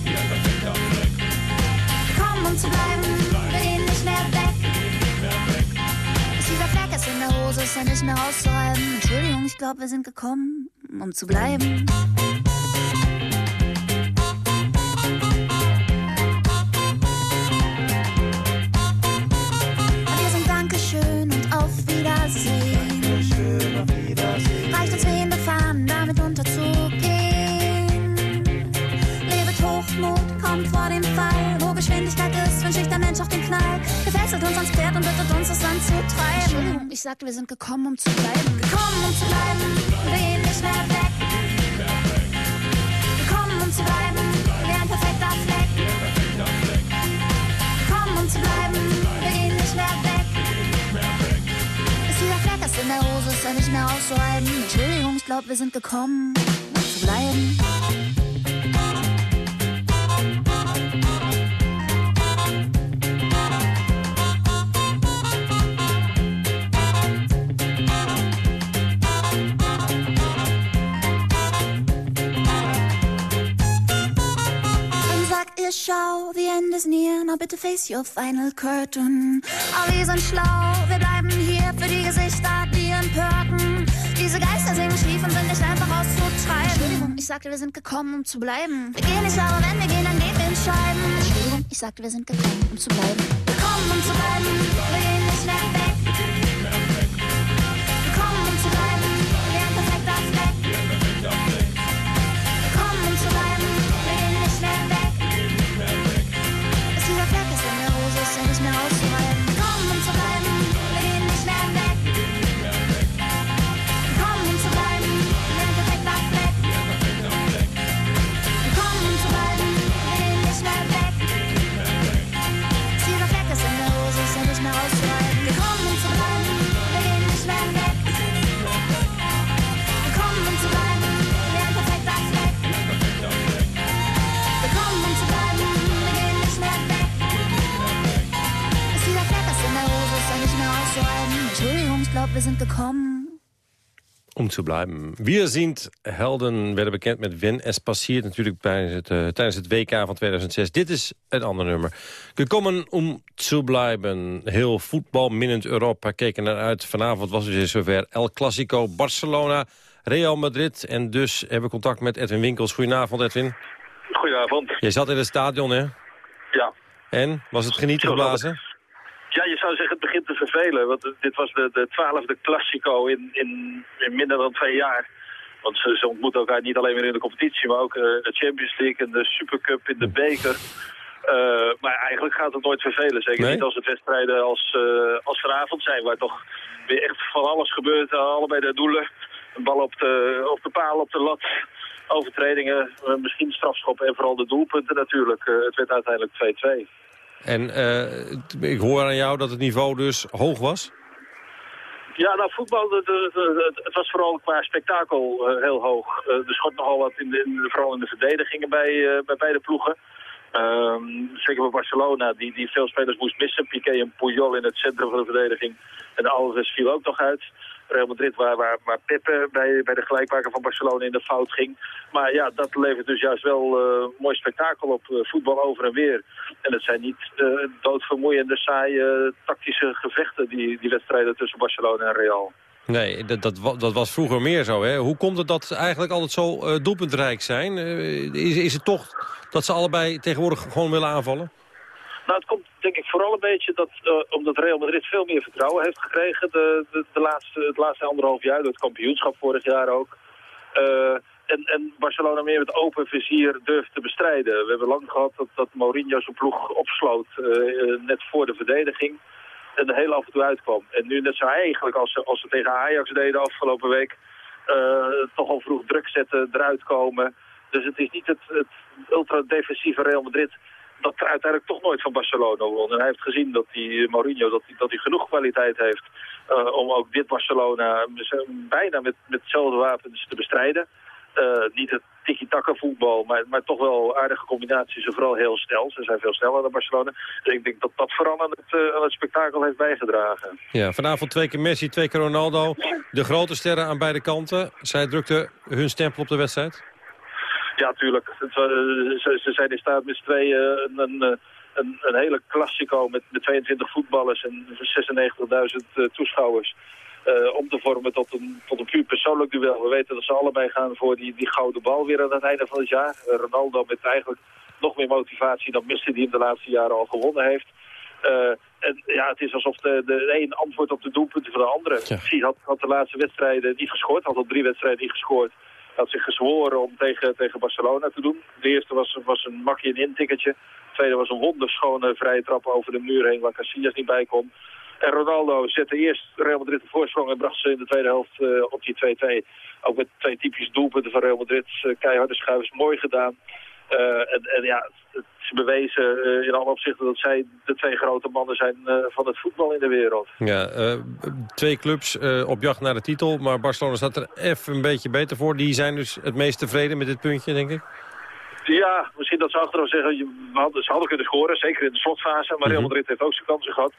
Gekommen, um zu bleiben, wir gehen nicht mehr weg. Ist dieser Fleck ist in der Hose, ist er nicht mehr auszureiben. Entschuldigung, ich glaube, wir sind gekommen, um zu bleiben. Dankeschön und auf Wiedersehen. Reicht uns wen befahren, damit unterzugehen. Lebet Hochmut, kommt vor dem Fall. Wo Geschwindigkeit ist, wünscht sich der Mensch auch den Knall. Gefesselt uns ans Pferd und bittet uns, das Land zu treiben. Entschuldigung, ich sagte, wir sind gekommen, um zu bleiben. Gekommen, um zu bleiben, wir nicht mehr weg. Gekommen, um zu bleiben, wie ein ausräumen. Entschuldigung, ich glaube, wir sind gekommen, um zu bleiben. Dann sagt ihr, schau, the end is near, now bitte face your final curtain. Aber wir sind schlau, wir bleiben hier für die Gesichter, empörten. Diese Geister singen schief und sind nicht einfach auszutreiben. Entschuldigung, ich sagte, wir sind gekommen, um zu bleiben. Wir gehen nicht, aber wenn wir gehen, dann gehen wir in Scheiben. Entschuldigung, ich sagte, wir sind gekommen, um zu bleiben. Gekommen, um zu bleiben, wir gehen nicht weg. Wir sind gekommen. Om te blijven. Wir sind Helden werden bekend met Wen es passiert natuurlijk tijdens het, eh, tijdens het WK van 2006. Dit is een ander nummer. Gekomen om te blijven. Heel voetbalminnend Europa keken naar uit. Vanavond was het weer zover. El Clasico, Barcelona, Real Madrid. En dus hebben we contact met Edwin Winkels. Goedenavond Edwin. Goedenavond. Jij zat in het stadion hè? Ja. En? Was het genieten geblazen? Ja, je zou zeggen het begint te vervelen. Want dit was de, de twaalfde Classico in, in, in minder dan twee jaar. Want ze, ze ontmoeten elkaar niet alleen weer in de competitie, maar ook eh, de Champions League en de Supercup in de beker. Eh, maar eigenlijk gaat het nooit vervelen. Zeker Nee? niet als het wedstrijden als, eh, als vanavond zijn, waar toch weer echt van alles gebeurt. allebei de doelen. Een bal op de, op de paal, op de lat. Overtredingen, misschien strafschoppen en vooral de doelpunten natuurlijk. Het werd uiteindelijk 2-2. En eh, ik hoor aan jou dat het niveau dus hoog was. Ja, nou voetbal, de- het was vooral qua spektakel eh, heel hoog. Eh, er schot nogal wat, in de, vooral in de verdedigingen bij, bij beide ploegen. Ehm, zeker bij Barcelona, die, die veel spelers moest missen. Piqué en Puyol in het centrum van de verdediging. En Alves viel ook nog uit. Real Madrid, waar, waar, waar Pepe bij, bij de gelijkmaker van Barcelona in de fout ging. Maar ja, dat levert dus juist wel eh, mooi spektakel op. eh, voetbal over en weer. En het zijn niet eh, doodvermoeiende, saaie tactische gevechten, die, die wedstrijden tussen Barcelona en Real. Nee, dat, dat, dat was vroeger meer zo. Hè? Hoe komt het dat ze eigenlijk altijd zo doelpuntrijk zijn? Is, is het toch dat ze allebei tegenwoordig gewoon willen aanvallen? Nou, het komt denk ik vooral een beetje dat, eh, omdat Real Madrid veel meer vertrouwen heeft gekregen de, de, de laatste, het laatste anderhalf jaar, door het kampioenschap vorig jaar ook. Eh, en, en Barcelona meer met open vizier durft te bestrijden. We hebben lang gehad dat, dat Mourinho zijn ploeg opsloot, eh, net voor de verdediging. En er heel af en toe uitkwam. En nu net zo eigenlijk als ze, als ze tegen Ajax deden afgelopen week, toch al vroeg druk zetten, eruit komen. Dus het is niet het, het ultra-defensieve Real Madrid dat er uiteindelijk toch nooit van Barcelona won. En hij heeft gezien dat die Mourinho dat dat hij genoeg kwaliteit heeft eh, om ook dit Barcelona bijna met, met hetzelfde wapens te bestrijden. Eh, niet het tiki-taka voetbal, maar, maar toch wel aardige combinaties en vooral heel snel. Ze zijn veel sneller dan Barcelona. Dus ik denk dat dat vooral aan het, eh, aan het spektakel heeft bijgedragen. Ja, vanavond twee keer Messi, twee keer Ronaldo. De grote sterren aan beide kanten. Zij drukten hun stempel op de wedstrijd. Ja, tuurlijk. Eh, ze, ze zijn in staat met z'n tweeën een, een, eh, een, een hele klassico met, met 22 voetballers en 96.000 eh, toeschouwers. om te vormen tot een, tot een puur persoonlijk duel. We weten dat ze allebei gaan voor die, die gouden bal weer aan het einde van het jaar. Ronaldo met eigenlijk nog meer motivatie dan Messi die hem de laatste jaren al gewonnen heeft. En ja, het is alsof de, de een antwoord op de doelpunten van de andere. Messi had, had de laatste wedstrijden niet gescoord, had al drie wedstrijden niet gescoord. Had zich gezworen om tegen, tegen Barcelona te doen. De eerste was, was een makje en intikketje. De tweede was een wonderschone vrije trap over de muur heen waar Casillas niet bij kon. En Ronaldo zette eerst Real Madrid de voorsprong en bracht ze in de tweede helft eh, op die 2-2. Ook met twee typische doelpunten van Real Madrid. eh, keiharde schuivers, mooi gedaan. Eh, en, en ja, het is bewezen eh, in alle opzichten dat zij de twee grote mannen zijn eh, van het voetbal in de wereld. Ja, twee clubs op jacht naar de titel, maar Barcelona staat er even een beetje beter voor. Die zijn dus het meest tevreden met dit puntje, denk ik. Ja, misschien dat ze achteraf zeggen, je- we hadden, ze hadden kunnen scoren, zeker in de slotfase. Maar Real Madrid heeft ook zijn kansen gehad.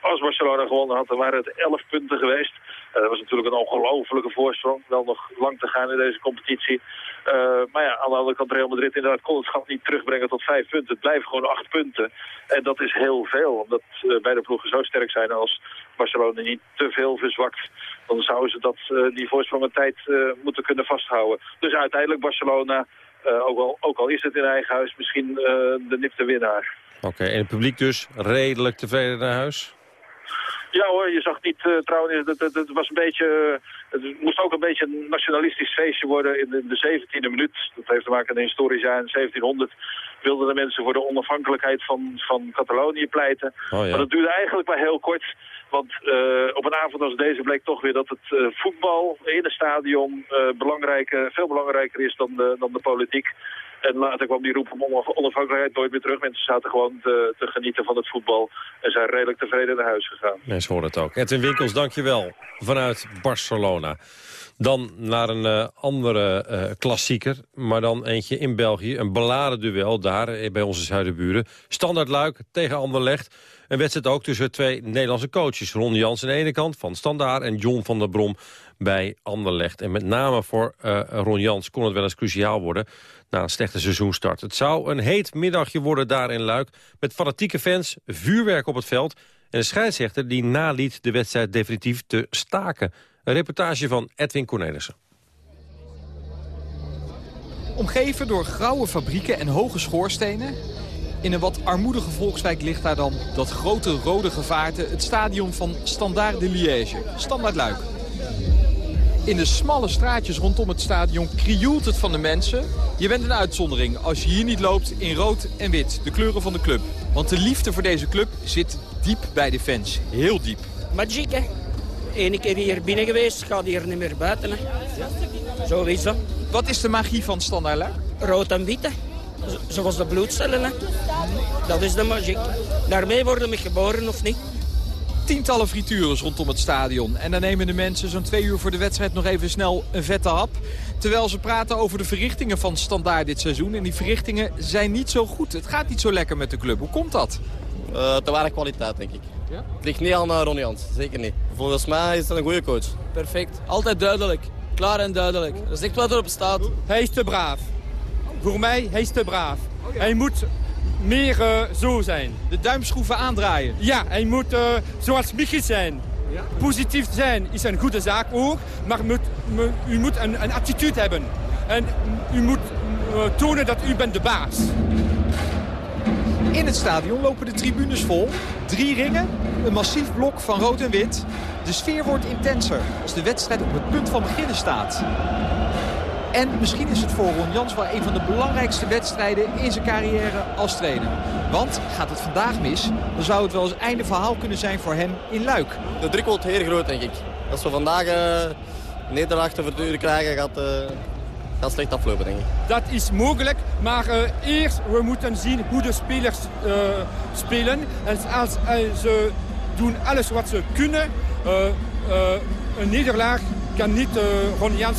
Als Barcelona gewonnen had, dan waren het 11 punten geweest. Dat was natuurlijk een ongelofelijke voorsprong. Wel nog lang te gaan in deze competitie. Eh, maar ja, aan de andere kant Real Madrid inderdaad kon het gat niet terugbrengen tot vijf punten. Het blijven gewoon acht punten. En dat is heel veel, omdat eh, beide ploegen zo sterk zijn als Barcelona niet te veel verzwakt. Dan zouden ze dat, eh, die voorsprong een tijd moeten kunnen vasthouden. Dus uiteindelijk Barcelona, ook, al, ook al is het in eigen huis, misschien de nipte winnaar. Oké, en het publiek dus redelijk tevreden naar huis? Ja hoor, je zag niet eh, trouwens, het, het, het was een beetje, eh, het moest ook een beetje een nationalistisch feestje worden in de, de 17e minuut. Dat heeft te maken met een historisch jaar. In 1700 wilden de mensen voor de onafhankelijkheid van, van Catalonië pleiten. Oh ja. Maar dat duurde eigenlijk maar heel kort. Want eh, op een avond als deze bleek toch weer dat het eh, voetbal in het stadion eh, belangrijker, veel belangrijker is dan de, dan de politiek. En later kwam die roep om onaf- onafhankelijkheid nooit meer terug. Mensen zaten gewoon te, te genieten van het voetbal en zijn redelijk tevreden naar huis gegaan. Mensen horen het ook. Edwin Winkels, dankjewel. Vanuit Barcelona. Dan naar een eh, andere eh, klassieker, maar dan eentje in België. Een beladen duel daar eh, bij onze zuidenburen. Standaard Luik tegen Anderlecht. Een wedstrijd ook tussen twee Nederlandse coaches. Ron Jans aan de ene kant van Standaard en John van der Brom bij Anderlecht. En met name voor Ron Jans kon het wel eens cruciaal worden na een slechte seizoenstart. Het zou een heet middagje worden daar in Luik met fanatieke fans, vuurwerk op het veld en een scheidsrechter die naliet de wedstrijd definitief te staken. Een reportage van Edwin Cornelissen. Omgeven door grauwe fabrieken en hoge schoorstenen. In een wat armoedige volkswijk ligt daar dan dat grote rode gevaarte... het stadion van Standard de Liège, Standaard Luik. In de smalle straatjes rondom het stadion krioelt het van de mensen. Je bent een uitzondering als je hier niet loopt in rood en wit, de kleuren van de club. Want de liefde voor deze club zit diep bij de fans, heel diep. Magic, hè. Eén keer hier binnen geweest, gaat hier niet meer buiten. Hè. Zo is dat. Wat is de magie van Standaard Luik? Rood en wit, hè. Zoals de bloedcellen, hè. Dat is de magic. Daarmee worden we geboren, of niet? Tientallen frituures rondom het stadion. En dan nemen de mensen zo'n twee uur voor de wedstrijd nog even snel een vette hap. Terwijl ze praten over de verrichtingen van Standaard dit seizoen. En die verrichtingen zijn niet zo goed. Het gaat niet zo lekker met de club. Hoe komt dat? Eh, te weinig kwaliteit, denk ik. Het ligt niet aan Ronnie Jans, zeker niet. Volgens mij is het een goede coach. Perfect. Altijd duidelijk. Klaar en duidelijk. Dat is echt wat erop staat. Hij is te braaf. Voor mij, hij is te braaf. Hij moet meer eh, zo zijn. De duimschroeven aandraaien? Ja, hij moet eh, zoals Michi zijn. Positief zijn is een goede zaak ook, maar moet, u moet een, een attitude hebben. En u moet eh, tonen dat u bent de baas. In het stadion lopen de tribunes vol. Drie ringen, een massief blok van rood en wit. De sfeer wordt intenser als de wedstrijd op het punt van beginnen staat. En misschien is het voor Ron Jans wel een van de belangrijkste wedstrijden in zijn carrière als trainer. Want gaat het vandaag mis, dan zou het wel eens einde verhaal kunnen zijn voor hem in Luik. De druk wordt heel groot, denk ik. Als we vandaag uh, nederlaag te verduren krijgen, gaat het gaat slecht aflopen, denk ik. Dat is mogelijk, maar uh, eerst we moeten zien hoe de spelers uh, spelen. En als uh, ze doen alles wat ze kunnen, een nederlaag kan niet Ron Jans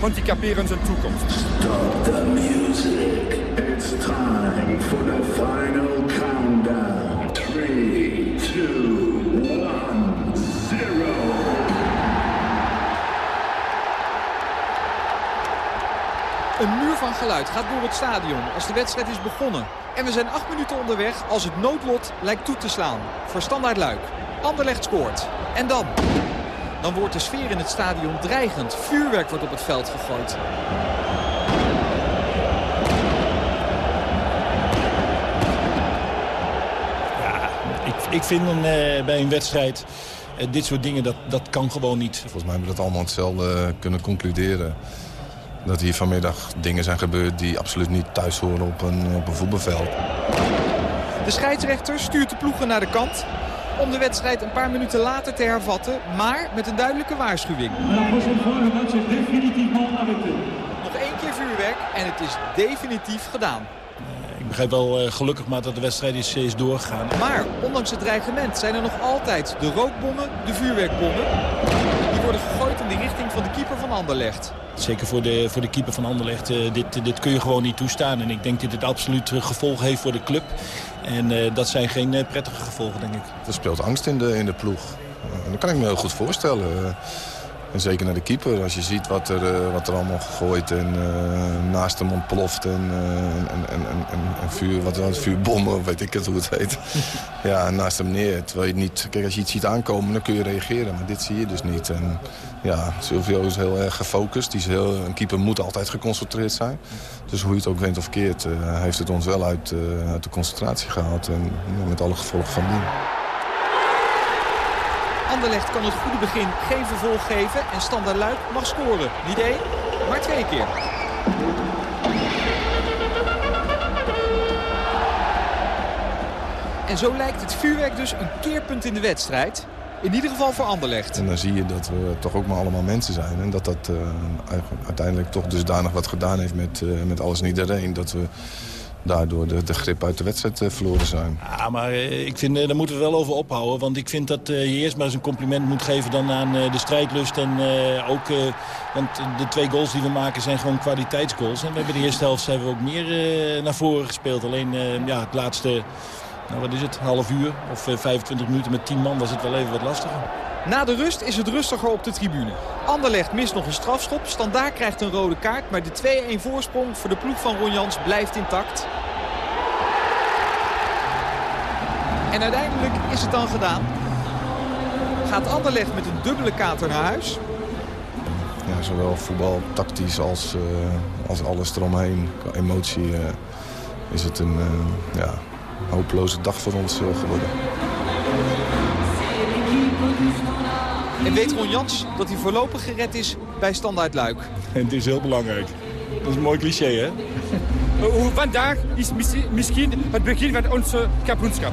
handicaperen zijn toekomst. Stop the music. It's time for the final countdown. Van geluid gaat door het stadion als de wedstrijd is begonnen. En we zijn acht minuten onderweg als het noodlot lijkt toe te slaan. Voor standaard Luik. Anderlecht scoort. En dan? Dan wordt de sfeer in het stadion dreigend. Vuurwerk wordt op het veld gegooid. Ja, ik, ik vind een, uh, bij een wedstrijd... Uh, dit soort dingen, dat, dat kan gewoon niet. Volgens mij hebben we dat allemaal hetzelfde uh, kunnen concluderen dat hier vanmiddag dingen zijn gebeurd die absoluut niet thuis horen op een, op een voetbalveld. De scheidsrechter stuurt de ploegen naar de kant om de wedstrijd een paar minuten later te hervatten, maar met een duidelijke waarschuwing. Nog één keer vuurwerk en het is definitief gedaan. Ik begrijp wel uh, gelukkig maar dat de wedstrijd is, is doorgegaan. Maar ondanks het dreigement zijn er nog altijd de rookbommen, de vuurwerkbommen. Die worden gegooid in de richting van de keeper van Anderlecht. Zeker voor de, voor de keeper van Anderlecht. Uh, dit, dit kun je gewoon niet toestaan. En ik denk dat dit absoluut gevolgen heeft voor de club. En uh, dat zijn geen prettige gevolgen, denk ik. Er speelt angst in de, in de ploeg. dat kan ik me heel goed voorstellen. En zeker naar de keeper, als je ziet wat er, uh, wat er allemaal gegooid en uh, naast hem ontploft en, uh, en, en, en, en, vuur, wat het vuurbommen, weet ik het hoe het heet. ja, naast hem neer. Terwijl je niet, kijk, als je iets ziet aankomen, dan kun je reageren. Maar dit zie je dus niet. En ja, Silvio is heel erg gefocust. Die is heel, een keeper moet altijd geconcentreerd zijn. Dus hoe je het ook went of keert, heeft het ons wel uit, uit de concentratie gehaald. En met alle gevolgen van dien. Anderlecht kan het goede begin geen vervolg geven en Standaard Luik mag scoren. Niet één, maar twee keer. En zo lijkt het vuurwerk dus een keerpunt in de wedstrijd. In ieder geval voor Anderlecht. En dan zie je dat we toch ook maar allemaal mensen zijn. En dat dat uh, uiteindelijk toch dusdanig wat gedaan heeft met, uh, met alles en iedereen. Dat we daardoor de, de grip uit de wedstrijd uh, verloren zijn. Ja, maar uh, ik vind, uh, daar moeten we wel over ophouden. Want ik vind dat je eerst maar eens een compliment moet geven dan aan de strijdlust. En ook, want de twee goals die we maken zijn gewoon kwaliteitsgoals. En we hebben de eerste helft hebben we ook meer naar voren gespeeld. Alleen ja, het laatste, nou, wat is het, half uur of 25 minuten met 10 man was het wel even wat lastiger. Na de rust is het rustiger op de tribune. Anderlecht mist nog een strafschop. Standaard krijgt een rode kaart. Maar de 2-1 voorsprong voor de ploeg van Ron Jans blijft intact. En uiteindelijk is het dan gedaan. Gaat Anderlecht met een dubbele kater naar huis. Ja, zowel voetbal, tactisch als, uh, als alles eromheen. Qua emotie uh, is het een uh, ja, hopeloze dag voor ons geworden. En weet Ron Jans dat hij voorlopig gered is bij Standaard Luik. En het is heel belangrijk. Dat is een mooi cliché, hè? Vandaag is misschien het begin van onze kampioenschap.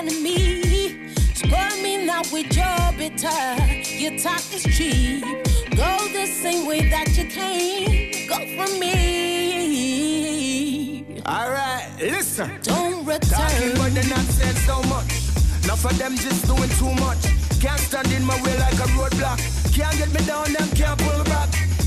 enemy. Spoil me now with your bitter. Your talk is cheap. Go the same way that you came. Go from me. Alright, listen. Don't Talking return. but they're not said so much. Enough of them just doing too much. Can't stand in my way like a roadblock. Can't get me down, them can't pull back.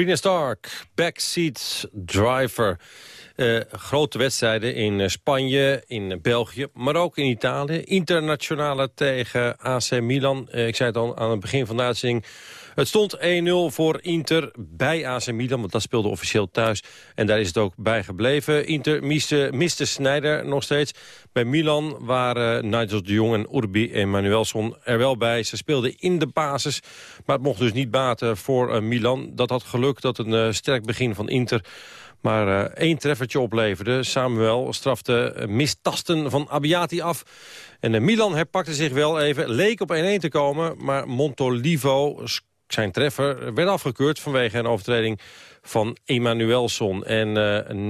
Sabrina Stark, backseat driver. Eh, grote wedstrijden in eh, Spanje, in België, maar ook in Italië. Internationale tegen AC Milan. Eh, ik zei het al aan het begin van de uitzending. Het stond 1-0 voor Inter bij AC Milan, want dat speelde officieel thuis. En daar is het ook bij gebleven. Inter miste, miste nog steeds. Bij Milan waren Nigel de Jong en Urbi Emanuelson er wel bij. Ze speelden in de basis, maar het mocht dus niet baten voor eh, Milan. Dat had geluk dat een eh, sterk begin van Inter maar eh, één treffertje opleverde. Samuel strafte mistasten van Abbiati af. En Milan herpakte zich wel even. Leek op 1-1 te komen, maar Montolivo, zijn treffer, werd afgekeurd... vanwege een overtreding van Emanuelson. En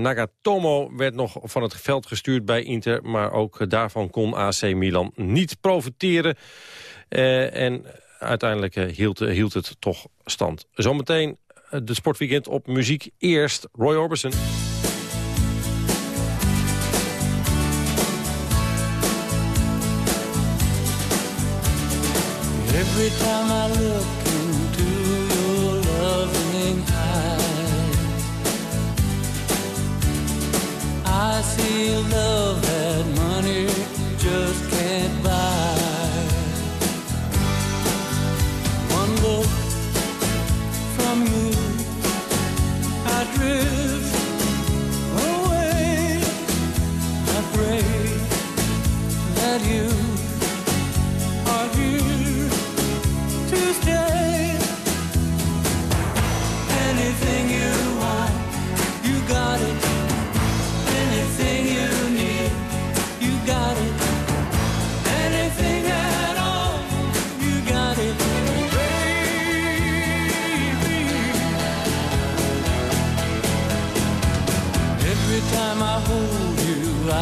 Nagatomo werd nog van het veld gestuurd bij Inter... maar ook daarvan kon AC Milan niet profiteren. en uiteindelijk hield, hield het toch stand. Zometeen de sportweekend op muziek. Eerst Roy Orbison. I see love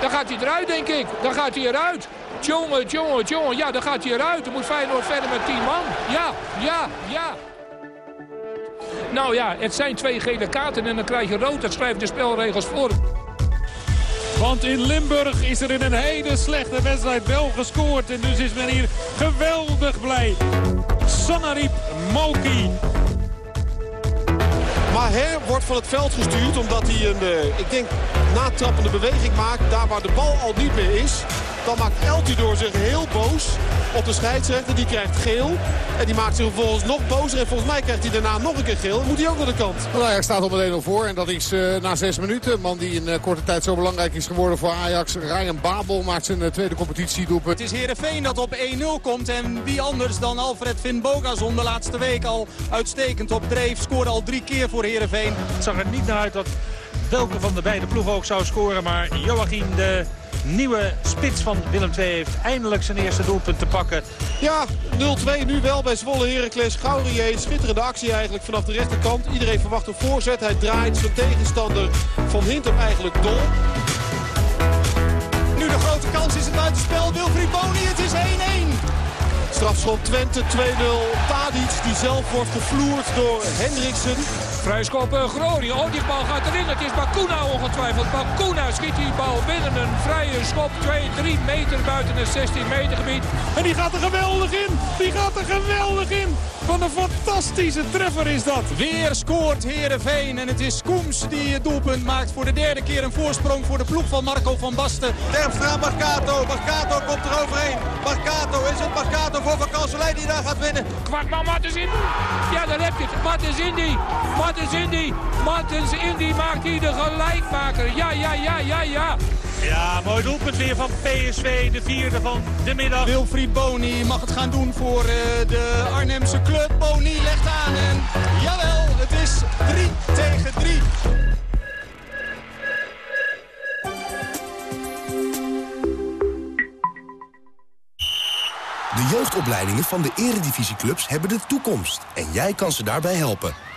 Dan gaat hij eruit, denk ik. Dan gaat hij eruit. Tjonge, tjonge, tjonge. Ja, dan gaat hij eruit. Dan moet Feyenoord verder met 10 man. Ja, ja, ja. Nou ja, het zijn twee gele kaarten en dan krijg je rood. Dat schrijft de spelregels voor. Want in Limburg is er in een hele slechte wedstrijd wel gescoord. En dus is men hier geweldig blij. Sanarip Moki. Maher wordt van het veld gestuurd omdat hij een, uh, ik denk, natrappende beweging maakt. Daar waar de bal al niet meer is. Dan maakt Eltidoor zich heel boos op de scheidsrechter. Die krijgt geel. En die maakt zich vervolgens nog bozer. En volgens mij krijgt hij daarna nog een keer geel. Dan moet hij ook naar de kant. Nou, Ajax staat op meteen 1 voor. En dat is uh, na zes minuten. Een man die in uh, korte tijd zo belangrijk is geworden voor Ajax. Ryan Babel maakt zijn uh, tweede competitiedoelpunt. Het is Heerenveen dat op 1-0 komt. En wie anders dan Alfred Finn Bogason de laatste week al uitstekend op dreef. Scoorde al drie keer voor Heerenveen. Het zag er niet naar uit dat welke van de beide ploegen ook zou scoren. Maar Joachim, de nieuwe spits van Willem II, heeft eindelijk zijn eerste doelpunt te pakken. Ja, 0-2 nu wel bij Zwolle Heracles. Gaurier, schitterende actie eigenlijk vanaf de rechterkant. Iedereen verwacht een voorzet. Hij draait zijn tegenstander van Hintem eigenlijk dol. Nu de grote kans is het buitenspel. Wilfried Boni, het is 1-1. Strafschop Twente 2-0. Tadic die zelf wordt gevloerd door Hendriksen. Vrijschop uh, Groningen. Oh, die bal gaat erin. Het is Bakuna ongetwijfeld. Bakuna schiet die bal binnen een vrije schop. 2-3 meter buiten het 16 meter gebied. En die gaat er geweldig in. Die gaat er geweldig in. Wat een fantastische treffer is dat. Weer scoort Heerenveen. En het is Koems die het doelpunt maakt. Voor de derde keer een voorsprong voor de ploeg van Marco van Basten. Terpstra Marcato. Marcato komt er overheen. Marcato is het. Marcato voor Van Kanselij die daar gaat winnen. Kwakman Martens Indy. Ja, daar heb je het. Martens Indy. Martens Indy. Martens Indy maakt hier de gelijkmaker. Ja, ja, ja, ja, ja. Ja, mooi doelpunt weer van PSV, de vierde van de middag. Wilfried Boni mag het gaan doen voor uh, de Arnhemse club. Boni legt aan en jawel, het is 3 tegen 3. De jeugdopleidingen van de eredivisieclubs hebben de toekomst. En jij kan ze daarbij helpen.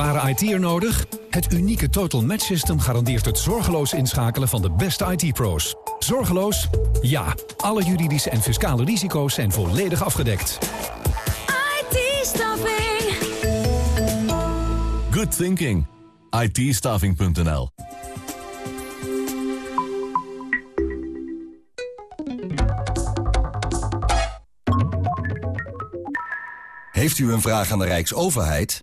Ervaren IT'er nodig? Het unieke Total Match System garandeert het zorgeloos inschakelen van de beste IT-pro's. Zorgeloos? Ja. Alle juridische en fiscale risico's zijn volledig afgedekt. IT-staffing. Good thinking. IT-staffing.nl Heeft u een vraag aan de Rijksoverheid?